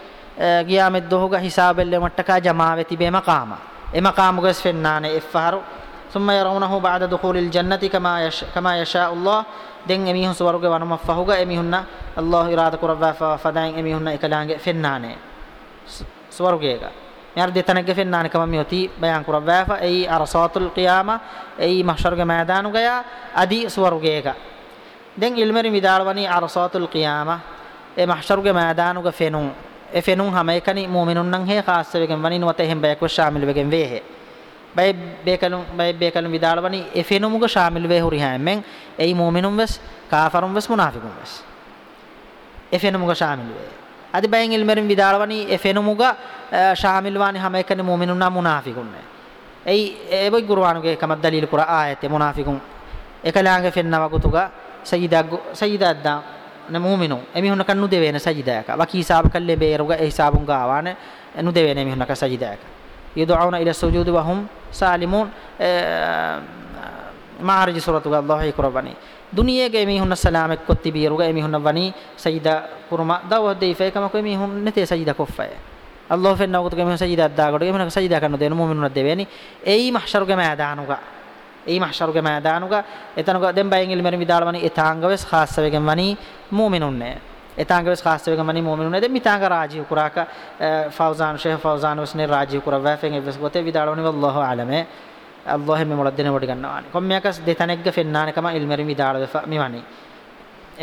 ඛියාමෙත් දොහුගේ හිසාබෙල්ලෙ මට්ටකා ජමාවේ තිබේ මකාම එ මකාමුගස් ෆෙන්නානේ එෆහරු ثم يرونه بعد دخول الجنة كما يش كما يشاء الله دين أميه سوارك وانما فهوجا أميهن الله إرادة كربا فدين أميهن إكلانج فنانة سوارك يجا yarde tanagge fennan kamam yoti bayan kurawwafa ei arsatul qiyama ei mahsharuge maidanu gaya adi suwarugeka den ilmeri midalwani arsatul qiyama e mahsharuge maidanu ga fenun e fenun hamaykani mu'minun nan he khas wegen wani nuwate hem bayak shamil wegen wehe bay bekalum bay bekalum vidalwani e fenum ga shamil we huri hamen ei mu'minun wes kafarun wes munafiqun wes e fenum ga shamil we අධි බයෙන් ඉල්මරින් විදාලවනි එෆෙනුමුග ශාමිල්වානි හැම එකනි මුමිනුන්නා මුනාෆිකුන්නේ එයි එබයි ගුර්ආනුගේ කමත් දලීල් කුරා ආයතේ මුනාෆිකුන් එකලාංගෙ ෆෙන්නවකුතුග සයිදා සයිදාද්දා න මුමිනු එමිහුන කන්නු දෙවේන සයිදායක වකී හිසාබ කල්ලේ බේරුග ඒ හිසාබුන් ගාවාන නු දෙවේන එමිහුන ක සයිදායක යදුඋන ඉල සුජූදි වහම් සාලිමුන් මාර්ජි සූරතුග අල්ලාහ් කුරබනි ದುನಿಯೆಗೆ ಮೀಹುನ್ನ ಸಲಾಮೆ ಕೊತ್ತಿಬಿ ರುಗೆ ಮೀಹುನ್ನ ವನಿ ಸೈದ ಪುರುಮ ದವ ದೇಫ ಏಕಮಕ ಮೀಹುನ್ ನೆತೆ ಸೈದ ಕೊಫೆ ಅಲ್ಲಾಹ್ ಫೆನ್ನ ಒಗತಗೆ ಮೀಹುನ್ ಸೈದ ಅದ್ದಾಗಡೆ ಮೀಹುನ್ ಸೈದ ಕನ್ನು ದೇನು ಮುಮಿನುನ ದೇವೇನಿ ಏಯಿ ಮಹಶರುಗೆ ಮೈದಾನುಗ ಏಯಿ ಮಹಶರುಗೆ ಮೈದಾನುಗ ಎತನುಗ ದೆಂಬೈಂಗಿಲ್ ಮೆರಿ ವಿದಾಳವನಿ ಎತಾಂಗವೆಸ್ ಖಾಸ್ಸವೆಗೆ ವನಿ ಮುಮಿನುನ್ನೆ එතාංගවස් කාස්තවකමනි මොමිනුනේ දෙ මිතාංග රාජී කුරාක ෆෞසාන් ෂේහ ෆෞසාන් වස්නේ රාජී කුරවැෆෙන් එවස් ගොතේ විදාලෝනි වල්ලාහු ආලමේ අල්ලාහ් මේ මොළදෙන වට ගන්නවානේ කොම්මයකස් දෙතනෙක්ග ෆෙන්නානකම ඉල්මරි මිදාල වෙෆා මෙවන්නේ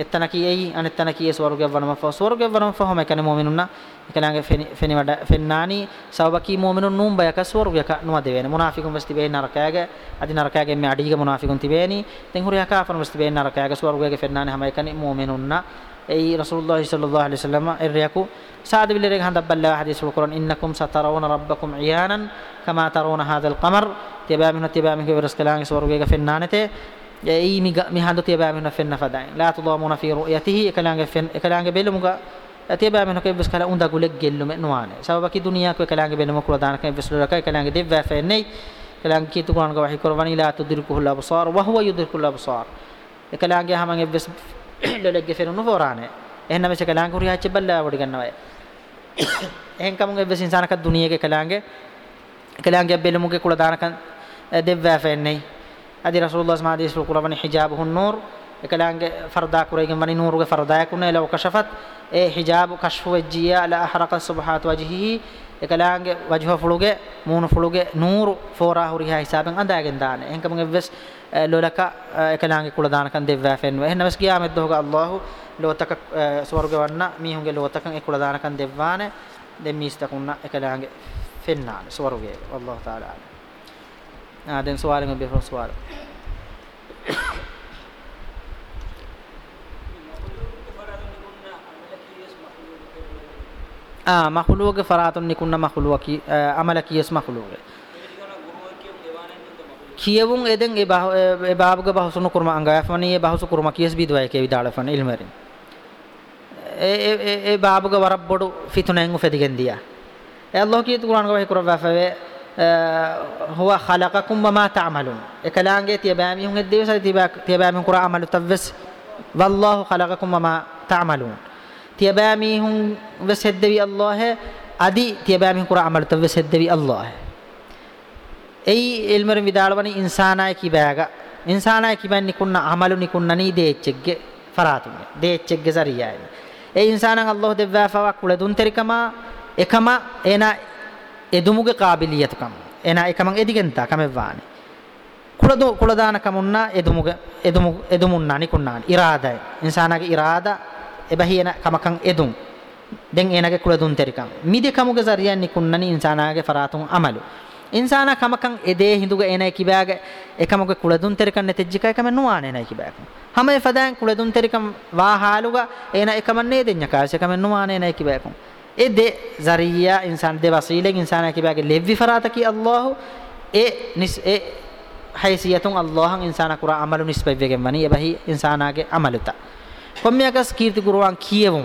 එතන කීයි අනෙත් තන කීයේ ස්වර්ගය වනම ෆෝ ස්වර්ගය වනම ෆෝ හැම කෙනෙම මොමිනුන්නා එකනාගේ ෆෙනි වඩ ෆෙන්නානි සවබකී මොමිනුන් නුම් බයක ස්වර්ගයක නොවද වෙන මුනාෆිකුන් වස් තිබේ නරකයග අදි නරකයගෙන් මේ අඩීග මුනාෆිකුන් තිබේනි තෙන් හුරියකා ෆරමස් තිබේ නරකයග ස්වර්ගයක ෆෙන්නානි හැම කෙනෙම මොමිනුන්නා أي رسول الله صلى الله عليه وسلم إريكو سعد بن ريك هذا بالله حديث القرآن إنكم سترون ربكم عيانا كما ترون هذا القمر تبا من تبا من كبر اسكلان سورو جيغا في النانته أي مي هذا تبا من في النفدين لا تضامون في رؤيته كلان في كلان بيلمغا تبا من كبر اسكلا اوندا غولك جيلو من نوانه سبب كي دنيا كو كلان بيلمغ كو دان كان بسلو كاي كلان ديفا في ني كلان كي تقران غواهي قرباني لا تدركه الابصار وهو يدرك الابصار كلان جه همن بس <coughs> ලොලෙක් ගෙෆෙරුණු ෆෝරානේ එහෙනම් මේක කලාංගු රියාච්ච බල්ලා වඩ ගන්නවයි <coughs> එහෙන් කමුගේ වෙස් ඉන්සානක දුනියගේ කලාංගේ කලාංගේ බෙලමුගේ කුල දානකන් දෙව්වා ෆෙන්නේ අදි රසූලුල්ලාහ් සමාදී ඉස්රු කුරවනි හිජාබුහු නූර් එකලාංගේ ෆර්දා කුරයිගෙන් වනි නූරුගේ ෆර්දාය කුනේ ලව කෂෆත් ඒ හිජාබු කෂ්ෆු වජ්ජියා අලා අහරක සුබහාත් වජහිහි එකලාංගේ වජහ ෆුලුගේ මූණු ෆුලුගේ නූරු ෆෝරා හුරිහා හිසාබෙන් අඳාගෙන දාන එහෙන් කමුගේ වෙස් Eh, ලොලක eh, එකලාගේ කුල දානකන් දෙවෑ ෆෙන්ව එහෙනම් වස් ගියාමෙත් දෝග අල්ලාහ් ලෝතක eh, ස්වර්ග වන්න මීහුගේ ලෝතකන් ඒ කුල දානකන් දෙවවාන දෙම් මිස්තකුන්න එකලාගේ ෆෙන්නාන ස්වර්ගයේ අල්ලාහ් තාලා ආ දැන් සවාලෙම බෙහෙම සවාල ආ මහලුවගේ ෆරාතුන් නිකුන්න මහලුවකි අමලකියස් මහලුවගේ කියවුන් එදෙන් ඒ ඒ බාබුග බහසුන කුරුම අංගයෆමනී ඒ බහසු කුරුම කියස් බිදවයි කේ විදාලෆන ඉල්මරින් ඒ ඒ ඒ බාබුග වරබ්බොඩු ෆිතුනෙන් උෆෙදිගෙන් දියා ඒ අල්ලාහ් කීතු කුරාන ගවහි කුරව වැෆවේ هو خلقكم وما تعملون එකලාංගේ තියබෑමි හුන් එද්දේ සරි තියබෑමි කුරා අමලු තවස් والله خلقكم وما تعملون තියබෑමි හුන් වෙසෙද්දවි අල්ලාහ් අදි තියබෑමි කුරා අමලු තවස් එද්දවි අල්ලාහ් ei ilmarin vidalwani insanaay kibaaga insanaay kibanni kunna amaluni kunnani deechegge faraatume deechegge zariyaani ei insanan allah devvaafawa kule dunterikama ekama ena edumuge qaabiliyatukam ena ekaman edigenta kamevvaani kuladu kuladana kamunna edumuge edumu edumunnani kunnaani iraadaay insanage iraada ebahiena kamakan edum den enage kuladunterikam mide kamuge zariyaani kunnani insanage faraatun amalu ඉන්සානා කමකන් එදේ හිඳුග එනයි කිබෑග එකමක කුලදුන් තෙරකන් නැතිජ්ජිකයි කම නුවාන එනයි කිබෑක හැම එපදෑන් කුලදුන් තෙරකම් වා හාලුග එන එකමන්නේ දෙඤ්ඤ කාශකම නුවාන එනයි කිබෑක ඒ දෙ zariya ඉන්සාන් දෙ වසීලෙන් ඉන්සානා කිබෑග ලෙව්වි ෆරාතකි අල්ලාහ් ඒ නිස් ඒ හයිසියතුන් අල්ලාහන් ඉන්සානා කුරා අමලු නිස්බෙව්වෙගෙන් වනි එබහි ඉන්සානාගේ අමලුතා කොම්මියකස් කීර්ති කුරුවන් කියවමු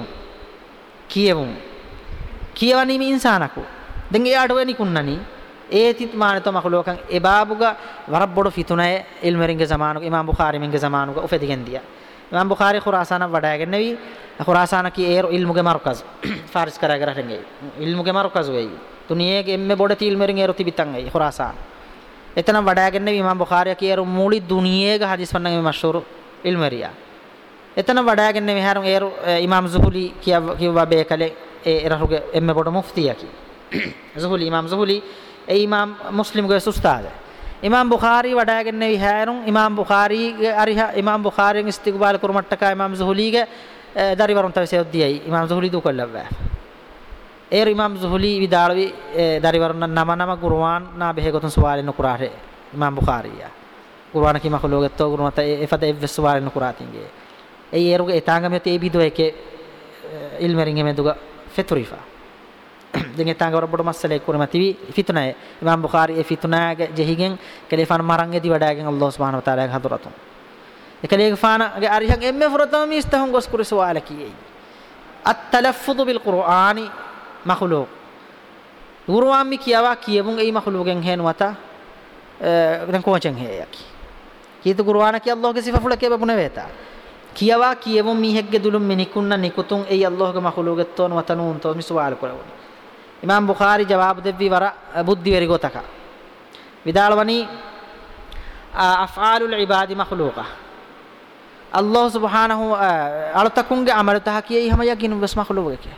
කියවමු කියවනීම ඉන්සානකෝ දැන් එයාට වෙනි කුන්නනි ඒතිත් මානත මහලෝකන් ඒ බාබුගා වරබ් බොඩ ෆිතුනය ඉල්මරින්ගේ සමානුක ඉමාම් බුඛාරි මින්ගේ සමානුක උපෙදිගෙන් දියා ඉමාම් බුඛාරි ખુરાසාන වඩාගෙන නෙවි ખુરાසාන කී ඒර ඉල්මුගේ මර්කස් <coughs> ෆාරිස් කරා කරා රංගේ ඉල්මුගේ මර්කස් වෙයි තුනියේගේ එම්මෙ බොඩ තිල්මරින් ඒර තිබිතන් ඒ ખુરાසාන එතන වඩාගෙන නෙවි ඉමාම් බුඛාරි කී ඒර මූලි දුනියේගේ හදිස් වන්නගේ මෂහූර් ඉල්මරියා එතන වඩාගෙන නෙවි හැරම් ඒර ඉමාම් සුහුලි කියා කිව්වා බේකලේ ඒ රහුගේ එම්මෙ බොඩ මුෆ්තියා කී <coughs> සුහුලි ඉමාම් සුහුලි ඒ ඉමාම් මුස්ලිම්ගේ උස්තාද ඉමාම් බුඛාරි වඩාගෙන නෙවි හැරුන් ඉමාම් බුඛාරිගේ අරිහ ඉමාම් බුඛාරියෙන් ඉස්තිග්බාල් කුරුමට්ටකා ඉමාම් සුහුලිගේ දරිවරුන් තවසෙද්දියයි ඉමාම් සුහුලි දුකල්ලවා ඒ ඉමාම් සුහුලි විදාලවි දරිවරුන් නම නම කුර්ආන් නා බෙහෙගතුන් සවාලින කුරාහේ ඉමාම් බුඛාරියා කුර්ආන කීම කලෝගත්තෝ කුර්මත ඒ ෆත එව් සවාලින කුරාතින්ගේ ඒ ඒරුගේ ඊතාංගමෙතේ බිදෝ එකේ ඉල්මරින් එමෙදුගා ෆෙතුරිෆා den etan ga robbod masale kurma tivi fituna imam bukhari e fituna ga jehigen kelefan marang edi wadagen allah subhanahu wa taala ga hadratu ekelefan ga arihan emme furatam mi istahun gos kuru suala kiyei at talaffuz bil qur'ani makhluq urwam mi kiyawa kiyebun ei makhluqen hen wata den kochen he yaki kitu qur'ana ki allah ge sifafula ke babuna veta kiyawa kiyebun mi hegge dulum mi nikunna nikutun ei allah ge makhluqetton watanun to mi suala kurawun ಇಮಾಮ್ ಬುಖಾರಿ ಜವಾಬ್ ದೆವ್ವಿ ವರ ಬುದ್ಧಿವರಿ ಗೊತಕ ವಿದಾಳವನಿ ಅಫ್ಆಲುಲ್ ಇಬಾದಿ ಮಖ್ಲೂಕ ಅಲ್ಲಾಹ್ ಸುಬ್ಹಾನಹು ಅಳತಕುಂಗೆ ಅಮಲತಹ ಕಿಯೆ ಇಹಮ ಯಗಿನ್ ಬಸ್ ಮಖ್ಲೂಕಕ್ಕೆ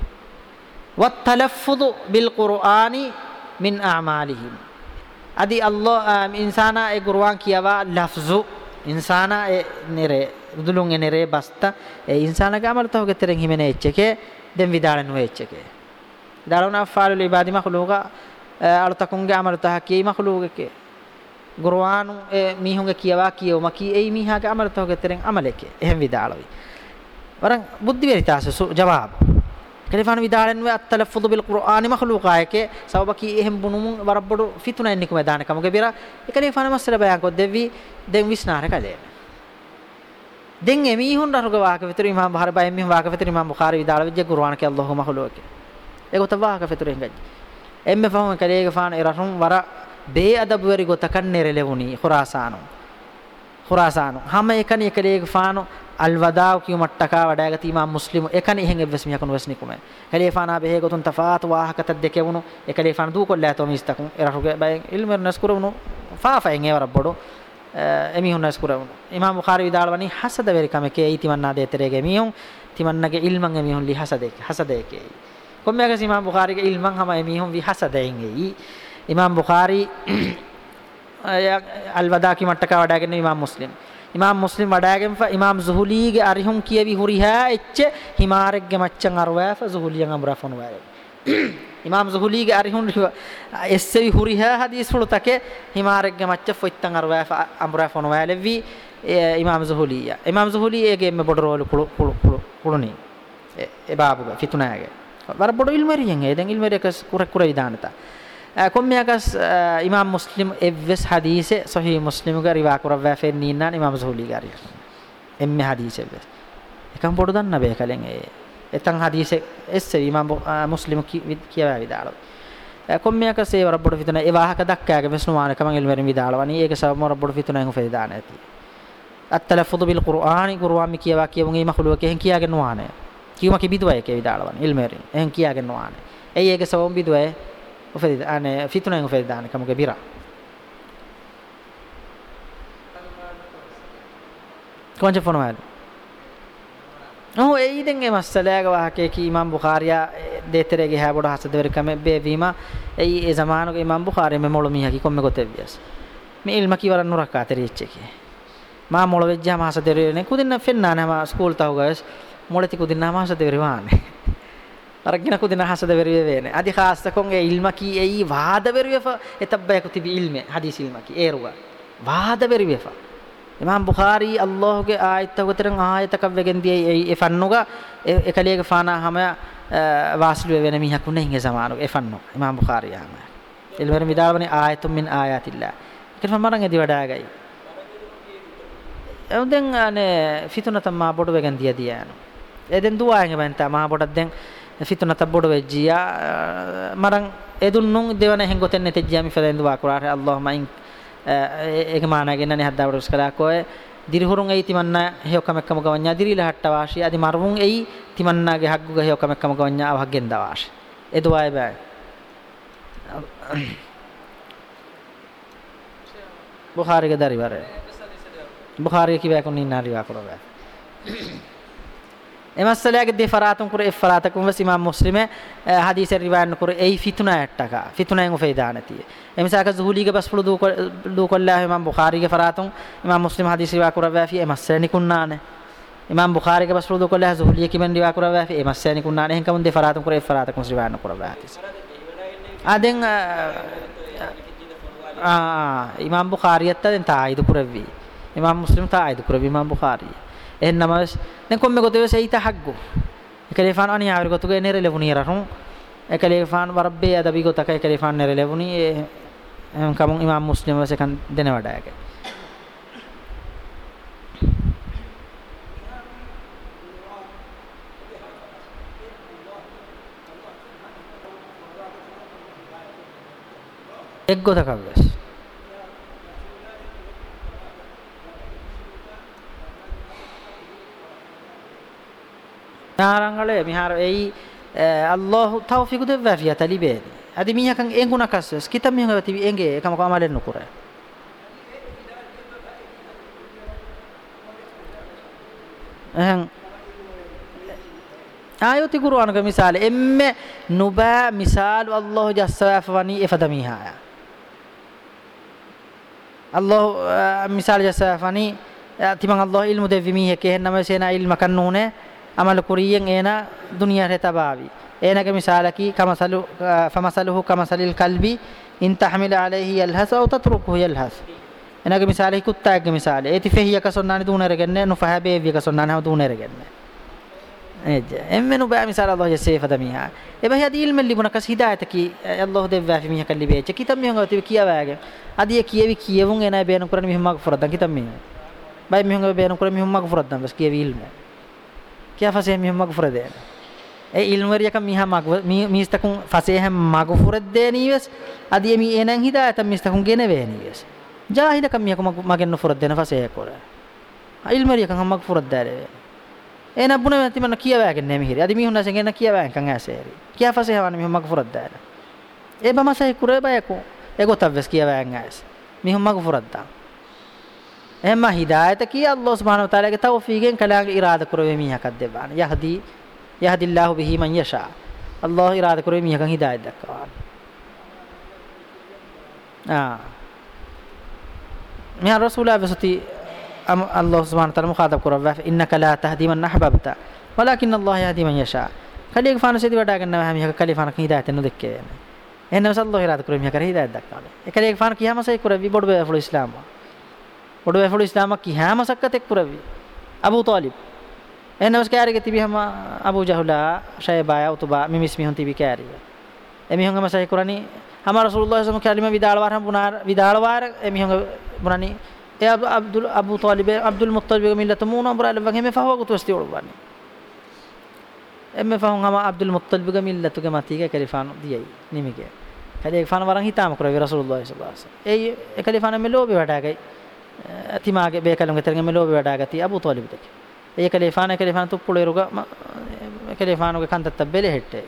والتلفظ بالقرآن من أعمالهم أدي الله إنسانا القرآن كيوا لفظ إنسانا نري දුළුන් එනරේ බස්ත ඒ ඉන්සානක අමලතව ගෙතරෙන් හිමෙන එච්චකේ දැන් විදාලන වෙච්චකේ daluna afalul ibadi makhluqa alutakunge amalu tahaki makhluqake ගුරුවානු ඒ මීහුන්ගේ කියවා කියවම කී ඒ මීහාගේ අමරතෝගේ තරෙන් අමලෙක එහෙම විදාලවි වරන් බුද්ධ විරිතාස ජවාබ් කලිෆාන විදාලෙන් වේ අත්තලෆුදු බිල් කුර්ආනි මඛලුකායක සබබ කී එහෙම බුනුමුන් වරබ්බඩු ෆිතුනා එන්නේ කුම දාන කමගේ බිර එකලිෆාන මස්සල බයන් කො දෙවි දෙන් විස්නාර කලේ දෙන් එමීහුන් රරුග වාක විතර ඉමාම් බහර බයෙන් මීහුන් වාක විතර ඉමාම් බුඛාරි විදාලවිජ්ජ ගුරුවානකේ අල්ලාහු මඛලුකේ එගොතවාහක ෆෙතුරෙන් ගජ්ජි එම්මෙ ෆහුන් කලේගෆාන ඉරහුම් වර බේ අදබු වරි ගොතකන් නෙරෙලෙවුනි ખુરાසානෝ ખુરાසානෝ හැම එකනි කලේගෆානෝ අල්වදාව කියු මට්ටකා වඩාග තීමා මුස්ලිම් එකනි එහෙන් එවස් මියකන වස් නිකුමෙ කලේෆානා බෙහෙ ගොතුන් තෆාත් වාහකත දෙකෙවුනු එකලේෆාන දූ කොල්ලා තෝ මිස්තකුන් ඉරහුගේ බයෙන් ඉල්මර් නස්කුරුනු ෆාෆයෙන් ඒවර බඩෝ එමිහුන් නස්කුරුනු ඉමාම් බුඛාරි විදාලවනි හසද වෙරි කමකේ ඊතිමන්නා දෙතරේගේ මිහුන් තිමන්නගේ ඉල්මන් එමිහුන් ලිහසදේක හසදේකේ කොම්මයාගස් ඉමාම් බුඛාරිගේ ඉල්මන් හමයි මීහුම් විහසදෙන් එයි ඉමාම් බුඛාරි <clears throat> අල් වදා කි මට්ටක වඩාගෙන ඉමාම් මුස්ලිම් ඉමාම් මුස්ලිම් වඩාගෙන ෆ ඉමාම් සුහුලීගේ අරිහුම් කියවි හුරිහා එච්ච හිමාරෙක්ගේ මච්චන් අරවාෆ සුහුලියන් අම්රෆන් වරේ <clears throat> ඉමාම් සුහුලීගේ අරිහුම් එස්සෙවි හුරිහා හදීස් වලතකේ හිමාරෙක්ගේ මච්ච ෆොයිත්තන් අරවාෆ අම්රෆන් වලෙවි ඉමාම් සුහුලීයා ඉමාම් සුහුලී ඒගේ මේ බොඩරෝලු කුළු කුළු කුළුනේ එබාබුග ෆිතුනාගේ වරබොඩ ඉල්මරියෙන් එදන් ඉල්මරියකස් කුරකුර විදානතා කොම්මයාකස් ඉමාම් මුස්ලිම් එවස් හදීසෙ සොහි මුස්ලිම් ග රිවා කරවෑ ෆෙන්නීන්න ඉමාම් සුහුලි ගාරිය එම්මෙ හදීසෙ වෙස් එකම් පොඩ දන්න බෑ කලෙන් ඒ එතන් හදීසෙ එස්සෙ ඉමාම් මුස්ලිම් කියවා විදාලෝ කොම්මයාකස් ඒ වරබොඩ ෆිතන ඒ වාහක දක්කාගේ වෙස් නුවාන කමන් ඉල්මරින් විදාලවනි ඒක සම වරබොඩ ෆිතන එංගු ෆෙදාන ඇති අත්තලෆුදු බිල් කුර්ආනි කුර්ආමි කියවා කියවුන් ඒ මහලුව කෙහෙන් කියාගෙන නුවානේ කිව්ම කිබිදුවයි ඒකේ විදාලවන ඉල්මෙරින් එහෙන් කියාගෙන වානේ එයි ඒක සෝම් බිදුවේ උපෙදි අනේ ෆිතුනෙන් උපෙදි දාන කමුගේ බිරා කොන්ච ෆොන වල ඔහු එයි දෙන් ඒ මස්සලෑග වාහකේ කි ඉමාම් බුඛාරියා දෙතරේගේ හැබොඩ හසදවර කම බේවීම එයි ඒ සමානුගේ ඉමාම් බුඛාරිය මෙ මොළ මිහකි කොම්මෙ කොතෙවියස් මේ ඉල්ම කිවරන් නුරක් ආතරීච්චේ මා මොළ වෙජ්ජා මාසදරේ නේ කුදින්න ෆෙන්නා නම ස්කූල් තව ගස් මුලතිකු දිනාමාසද වෙරිවානේ අරගිනකු දිනාහසද වෙරිවේ වේනේ අදි ખાස්තකොන් ඒ ඉල්මකී ඒයි වාද වෙරිවේෆ එතබ්බයකු තිබි ඉල්මේ හදීස් ඉල්මකී ඒරුවා වාද වෙරිවේෆ ඉමාම් බුඛාරි අල්ලාහ්ගේ ආයත උතරන් ආයතක වෙගෙන් දී ඒ ඒ ෆන්නුග ඒ කලියක ෆානා හැම වාස්ලු වෙන මිහකුන ඉංගේ සමානු ඒ ෆන්නු ඉමාම් බුඛාරි යාම එල්වර මිදාවනේ ආයතුම් මින් ආයාතිල්ලා ඒක ෆමරන් එදි වඩාගයි එවුදෙන් අනේ ෆිතුනතම් මා බොඩ වෙගෙන් දී දියානෝ eden duwaenge benta maha bodat den fitna tabbodu vejjiya maran edun nun dewana hengoten ne tejjiya mi feden duwa kurare allahumma in egmana genani haddawru skala koe dirhurun ei timanna heokamekkam gawanya dirila hatta washi adi marvun ei timanna ge haggu ge heokamekkam gawanya avhaggen dawash eduwae ba बुखार के दरिवार है बुखार के किवा को नहीं नारी वा करो එමස්සලයාගේ දෙෆරාතුන් කුර එෆරාතකුම් වස් ඉමාම් මුස්ලිම හදීස් රිවායන් කුර ඒ ෆිතුනාට ටක ෆිතුනෙන් උෆේදා නැතිය එමසාක සුහුලිගේ බස්පුළු දූ දූකොල්ලා ඉමාම් බුඛාරිගේ ෆරාතුන් ඉමාම් මුස්ලිම හදීස් රිවා කුර වැෆි එමස්සලනි කුන්නානේ ඉමාම් බුඛාරිගේ බස්පුළු දූකොල්ලා සුහුලිය කිමන් රිවා කුර වැෆි එමස්සලනි කුන්නානේ එහෙන්කම දෙෆරාතුන් කුර එෆරාතකුම් රිවායන් කුර වැෆි ආදෙන් ආ ඉමාම් බුඛාරියත් දැන් තායිදු කුරවි ඉමාම් මුස්ලිම තායිදු කුරවි ඉමාම් බුඛාරිය ennamas den komme gotu se ita haggu ekalefan ani avar gotu ge nere lebuni rahu ekalefan warabbe adabi gotu ka ekalefan nere lebuni e em kamun imam muslim se kan dene wadage එක් ගොතකක් වෙස් නහරංගලේ මිහාර එයි අල්ලාහ් තෞෆිකු දෙවැරිය තලිබේ අද මිහකන් එංගුණ කස්සස් කිතම් මිහන් වති එංගේ එකම කමාලෙන් නුකුරේ එහෙන් ආයති කුර්ආනක මිසාල එම්මෙ නුබා මිසාල අල්ලාහ් ජස්සවාෆවනි එෆදමිහාය අල්ලාහ් මිසාල ජස්සවාෆනි තිමන් අල්ලාහ් ඉල්මු දෙවිමි හකේ නම සේනා ඉල්ම කන්නුනේ අමල කුරියෙන් ඒන දුනියට තබාවි ඒනක මිසාලකි කමසලු ෆමසලුහු කමසලිල් කල්බි ඉන් තහමිල আলাইহি යල්හස අව තත්රුකුහු යල්හස් එනක මිසාලෙහි කුත්තාගේ මිසාලෙ ඒති ෆෙහියක සොන්නානි දුනරගන්නේ නුෆහබේවියක සොන්නානි හව දුනරගන්නේ එජ එම්මෙනු බෑ මිසාල අල්ලාහ් යසේෆද මිහා එබහි අදි ඉල්ම ලිබුන කස් හිදායතකි අල්ලාහ් දෙවවා ෆි මිහ කල්ලි බේච කිතම් මිහංග තිබ කියවාගේ අදි කියවි කියවුන් එනයි බේන කරන මිහමග් ෆරද්දන් කිතම් මිහ බයි මිහංග බේන කරන මිහමග් ෆරද්දන් බස් කියවි ඉල්ම que a fazer mesmo magfura de e ilmariya ka miha mag mistakun fase hem magfura de niwes adi mi enan hidayata mistakun gene ve niwes jahila ka miha ko magen no fura de na fase kora ilmariya ka ham magfura de එන බුණ නැති මන කියවෑගෙන නෑ මිහිරි. අද මිහුන් නැසෙන් එන කියවෑන් කන් ඇසේරි. කියවපසේ හවන මිහුන් මග ෆුරත් දාලා. ඒ බමසයි කුරේ බයකෝ. ඒගොතවස් කියවෑන් ඇස්. මිහුන් මග ෆුරත් දා. එහෙම හිදායත කී අල්ලාහ් සුබ්හානහු තාලාගේ තෞෆීකෙන් කලාගේ ඉරාද කරවෙ මීහකක් දෙවාන යහදි යහදිල්ලාහු බිහි මන් යෂා අල්ලාහ් ඉරාද කරවෙ මීහකන් හිදායත දක්වාන ආ මෙහා රසූලා වසති අම් අල්ලාහ් සුබ්හානහු තාලා මුඛාතබ් කරවෙ ඉන්නක ලා තහදි මන් අහබබ්ත වලාකින් අල්ලාහ් යහදි මන් යෂා කලියක ෆානසෙදි වඩා ගන්නවා මීහක කලිෆානක හිදායත නොදෙක්කේ එහෙනම් සල්ලාහ් ඉරාද කරවෙ මීහක හිදායත දක්වාන එකලේක ෆාන කියාමසේ කරවි බොඩ බේ ෆුල් ඉස්ලාමා ಒಡವೆ ಎಫಳು ಇಸ್ಲಾಮಕ್ಕೆ ಹ್ಯಾಮ ಸಕ್ಕತ್ತೆ ಪುರವಿ ಅಬು ತಾಲಿಬ್ ಏನು ಅವಸ್ ಕ್ಯಾರಿಗೆ ತಿಬಿ ಹಮ ಅಬು ಜಹುಲ ಶೈಬಾಯ ಉತುಬಾ ಮಿಮಿಸ್ಮಿ ಹೊಂ ತಿಬಿ ಕ್ಯಾರಿಗೆ ಎಮಿ ಹೊಂಗ ಮಸಾಹಿ ಕುರಾನಿ ಹಮ ರಸೂಲುಲ್ಲಾಹ ಸಮ ಕಲಿಮ ವಿದಾಳವಾರ ಹಮ ಪುನಾರ್ ವಿದಾಳವಾರ ಎಮಿ ಹೊಂಗ ಪುರಾನಿ ಎ ಅಬ್ದುಲ್ ಅಬು ತಾಲಿಬ್ ಅಬ್ದುಲ್ ಮುತ್ತಲಿಬ್ ಮಿಲ್ಲತ ಮೂನ ಬುರ ಅಲ್ಲ ಬಗೆ ಮೆ ಫಹವ ಗುತುಸ್ತಿ ಉಳ್ಬಾನಿ ಎಮ್ಮೆ ಫಹಂ ಹಮ ಅಬ್ದುಲ್ ಮುತ್ತಲಿಬ್ ಗ ಮಿಲ್ಲತುಗೆ ಮತಿಗೆ ಕಲಿಫಾನು ದಿಯೈ ನಿಮಗೆ ಕಲಿ ಫಾನ ವರಂ ಹಿತಾಮ ಕುರವಿ ರಸೂಲುಲ್ಲಾಹ ಸಲ್ಲಾಲ್ಲಾಹು ಅಲೈಹಿ ವಸಲ್ಲಂ ಏ ಕಲಿಫಾನ ಮೆ ಲೋಬಿ ಹಟಾಗೈ ඇතිමාගේ බේකලුගේ තරගෙම ලෝභ වඩා ගති අබූ තෝලිබ් දෙක ඒ කලිෆාන කලිෆාන තුප්පුලේ රුග කලිෆානුගේ කන්තත් බෙලෙ හෙට්ටේ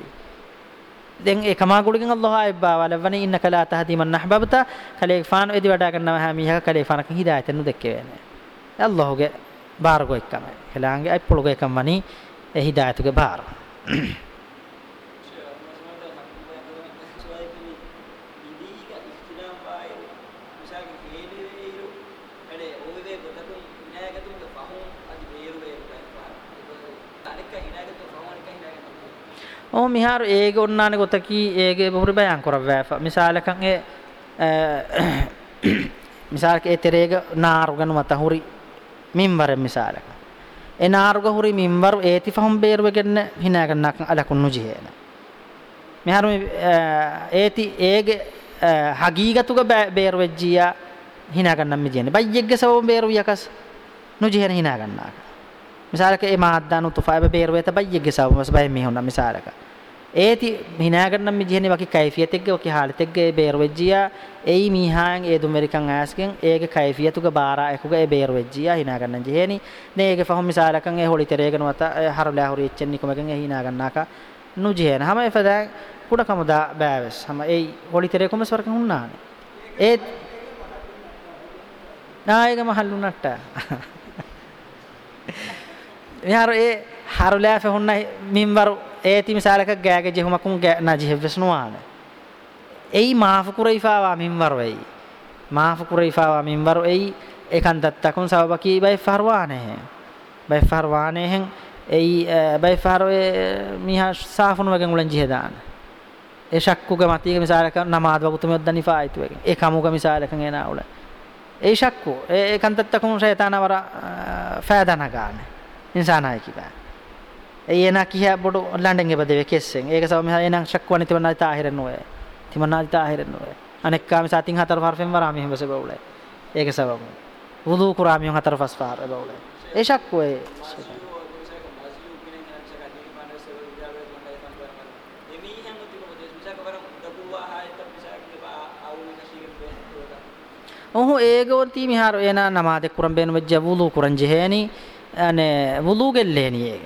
දැන් ඒ කමාගුඩකින් අල්ලාහ අයිබ්බා වලවන ඉන්නක ලා තහදි මන් නහබබත කලිෆාන එදි වඩා ගන්නවා හැමීහක කලිෆානක හිදායතන නුදෙක්කේ වෙන්නේ අල්ලාහගේ බාරගෝ එක්කම කලාංගේ අයිප්පුලගේ එකම වනි එහිදායතුගේ බාර ඕ මිහාරු ඒග ඔන්නානෙ ගොතකී ඒගේ බොහුරු බයන් කොරවෑෆා මිසාලකන් ඒ <coughs> මිසාලක ඒ තෙරේග නාරුගන මත හුරි මින්වර මිසාලක ඒ නාරුග හුරි මින්වරු ඒති ෆහම් බේරුවගෙන හිනාගන්නක් අලකුන්නු ජීහේන මිහාරු ඒති ඒගේ හගීගතුක බේරුවෙජ්ජියා හිනාගන්නම් මිජියනේ බයියෙක්ගේ සවෝ බේරුව යකස් නුජිහෙන හිනාගන්නාක misalaka e mahaddanu tufaiba beerweta bayyege sabu masbah mihunna misalaka eeti hinaagarnam mi jihni waki kayfiyategge waki haalategge e beerwejjiya ei mihaan e dumerikan aasken eege kayfiyatuga baara ekuga e beerwejjiya hinaagarnan jiheni neege fahum misalakan e holiteregen wata harula hori echenni komegen e hinaagannaka nu jihena hama e fada kuda kamuda baaves hama ei holitere kom swarkan hunnaane e naaega mahallunatta mihar e harulaafe honna minwaru eeti misalaka gaage jehumakum ga najihevesnuwaane ei maafu kuraifawa minwaru ei maafu kuraifawa minwaru ei ekan dattakun sababaki bai farwaane bai farwaane hen ei bai farwe miha saafunu wagen ulan jihedaane e shakkuga matiga misalaka namaad wagutumiyod danifaa itwegen e kamuga misalakan ena ulan ei shakku e ekan dattakun shaytanawara faadana gaane ඉන්සාන අය කිබෑ ඒ එන කිහ බොඩු ලැන්ඩින් එබ දෙවේ කෙස්සෙන් ඒක සම මෙහා එන ශක්වනි තිමනා තාහිරෙන් නොවේ තිමනා තාහිරෙන් නොවේ අනෙක් කාම සතින් හතර හර්ෆෙන් වරා මෙහෙම බස බවුලයි ඒක සබම වුදු කුරා මියන් හතර පස් පාර බවුලයි ඒ ශක්වේ ඔහු ඒගොල්තී මිහාර එන නමාදේ කුරම් බේන වෙජ්ජ වුදු කුරන් ජෙහෙනි අනේ වුලූ ගෙල්ලේනි ඒක.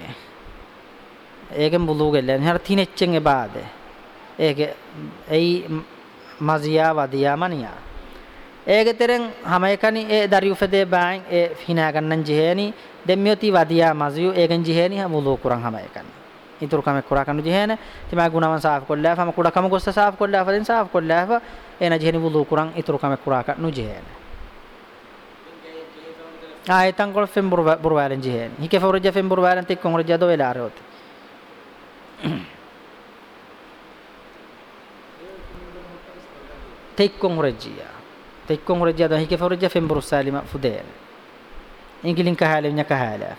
ඒකෙන් වුලූ ගෙල්ලේනි. හර තිනෙච්චෙන් එබාද. ඒක එයි මසියා වදියා මනියා. ඒකතරෙන් හැම එකනි ඒ දරියු ෆදේ බෑන් ඒ හිනා ගන්නන් ජෙහෙනි දෙම්මියති වදියා මසියු ඒකෙන් ජෙහෙනි හැම වුලූ කරන් හැම එකනි. ඉතුරු කම කුරා කනු ජෙහෙන තිමා ගුණවන් සාෆ් කොල්ලාෆම කුඩ කම කොස්ස සාෆ් කොල්ලාෆ දෙන් සාෆ් කොල්ලාෆ එන ජෙහෙනි වුලූ කරන් ඉතුරු කම කුරා කනු ජෙහෙනි. ආයතං කොල ෆෙම් බුරු වැලෙන් ජිහෙන් හිකේ ෆොරජ ෆෙම් බුරු වැලෙන් තික් කොන් රජා දොවේ ලාර හොත තික් කොන් රජියා තික් කොන් රජා දො හිකේ ෆොරජ ෆෙම් බුරු සාලිම ෆුදේන ඉංගලින් කහාලෙ ඤක හාලා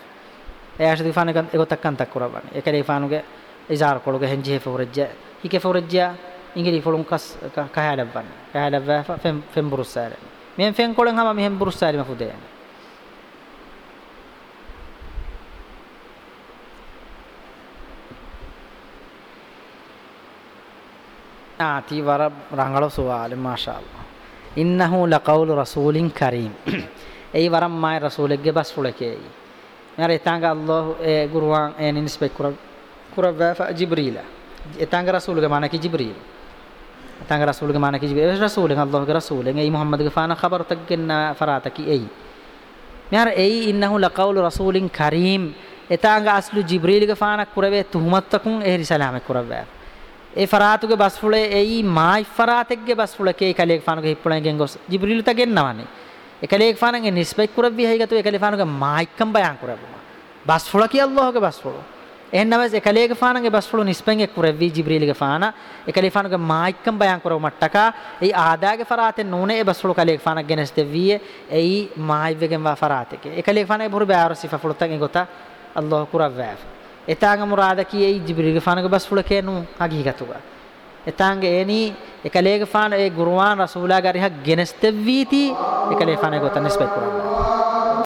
එයාට දිෆාන එක එකක් කන්තක් කරවන්නේ ඒකේ දිෆානුගේ ඉසාර කොලගේ හෙන් ජිහෙ ෆොරජ හිකේ ෆොරජා ඉංගලි ෆොලුන් කස් කහාලබ්බන් කහාලබ්බා ෆෙම් ෆෙම් බුරු සාලෙ මෙන් ෆෙන් කොලන් හම මෙහෙම් බුරු සාලිම ෆුදේන ආති වර රංගල සුවාලි මාෂාල්ලා ඉන්නහු ලකවුලු රසූලින් කරීම් ඒ වරම් මායි රසූලෙක්ගේ බස් ෆුලකේයි මෙර එතංග අල්ලාහ් ඒ ගුරුවාන් ඒ නිස්බෙක් කුර කුරවා ජිබ්‍රීල එතංග රසූලගේ මානකි ජිබ්‍රීල එතංග රසූලගේ මානකි ජිබ්‍රීල රසූලෙන් අල්ලාහ්ගේ රසූලෙන් ඒ මුහම්මද්ගේ ෆාන ඛබරතක් ගෙන්න ෆරාතකි ඒ මෙර ඒ ඉන්නහු ලකවුලු රසූලින් කරීම් එතංග අස්ලු ජිබ්‍රීලගේ ෆාන කුරවේ තුහමත්තකුන් ඒ රිසලාමේ කුරවා ඒ ෆරාතුගේ බස්ෆුලේ ඒයි මායි ෆරාතෙක්ගේ බස්ෆුලකේ කලේක් ෆානුගේ හිප්පුලෙන්ගෙන් ගොස් ජිබ්‍රීල් තගෙන් නවන්නේ එකලේක් ෆානන්ගේ නිස්බෙක් කුරබ්වි හයිගතු එකලේ ෆානුගේ මායික්කම් බයන් කුරබ්මා බස්ෆුල කී අල්ලාහගේ බස්ෆුල එන්නවස් එකලේක ෆානන්ගේ බස්ෆුල නිස්බෙන්ගේ කුරබ්වි ජිබ්‍රීල්ගේ ෆානා එකලේ ෆානුගේ මායික්කම් බයන් කුරව මට්ටකා ඒ ආදාගේ ෆරාතෙන් නෝනේ බස්ෆුල කලේක් ෆානක් ගෙනස් දෙවියේ ඒයි මායිවගෙන් වා ෆරාතෙකේ එකලේක් ෆානේ බුරු බෑර සිෆා ෆුලතගෙන් ගොතා අල්ලාහ කුරබ්වෑ එතාංග මුරාද කියයි ජිබ්‍රීල් ගෆානගේ බස් ෆුල කේනු හගීගතුගා එතාංග ඒනි එකලේ ගෆාන ඒ ගුරුවාන් රසූලා ගරිහ ගෙනස්තෙව්වීති එකලේ ෆානේ ගොතන් නිස්බත් කරනවා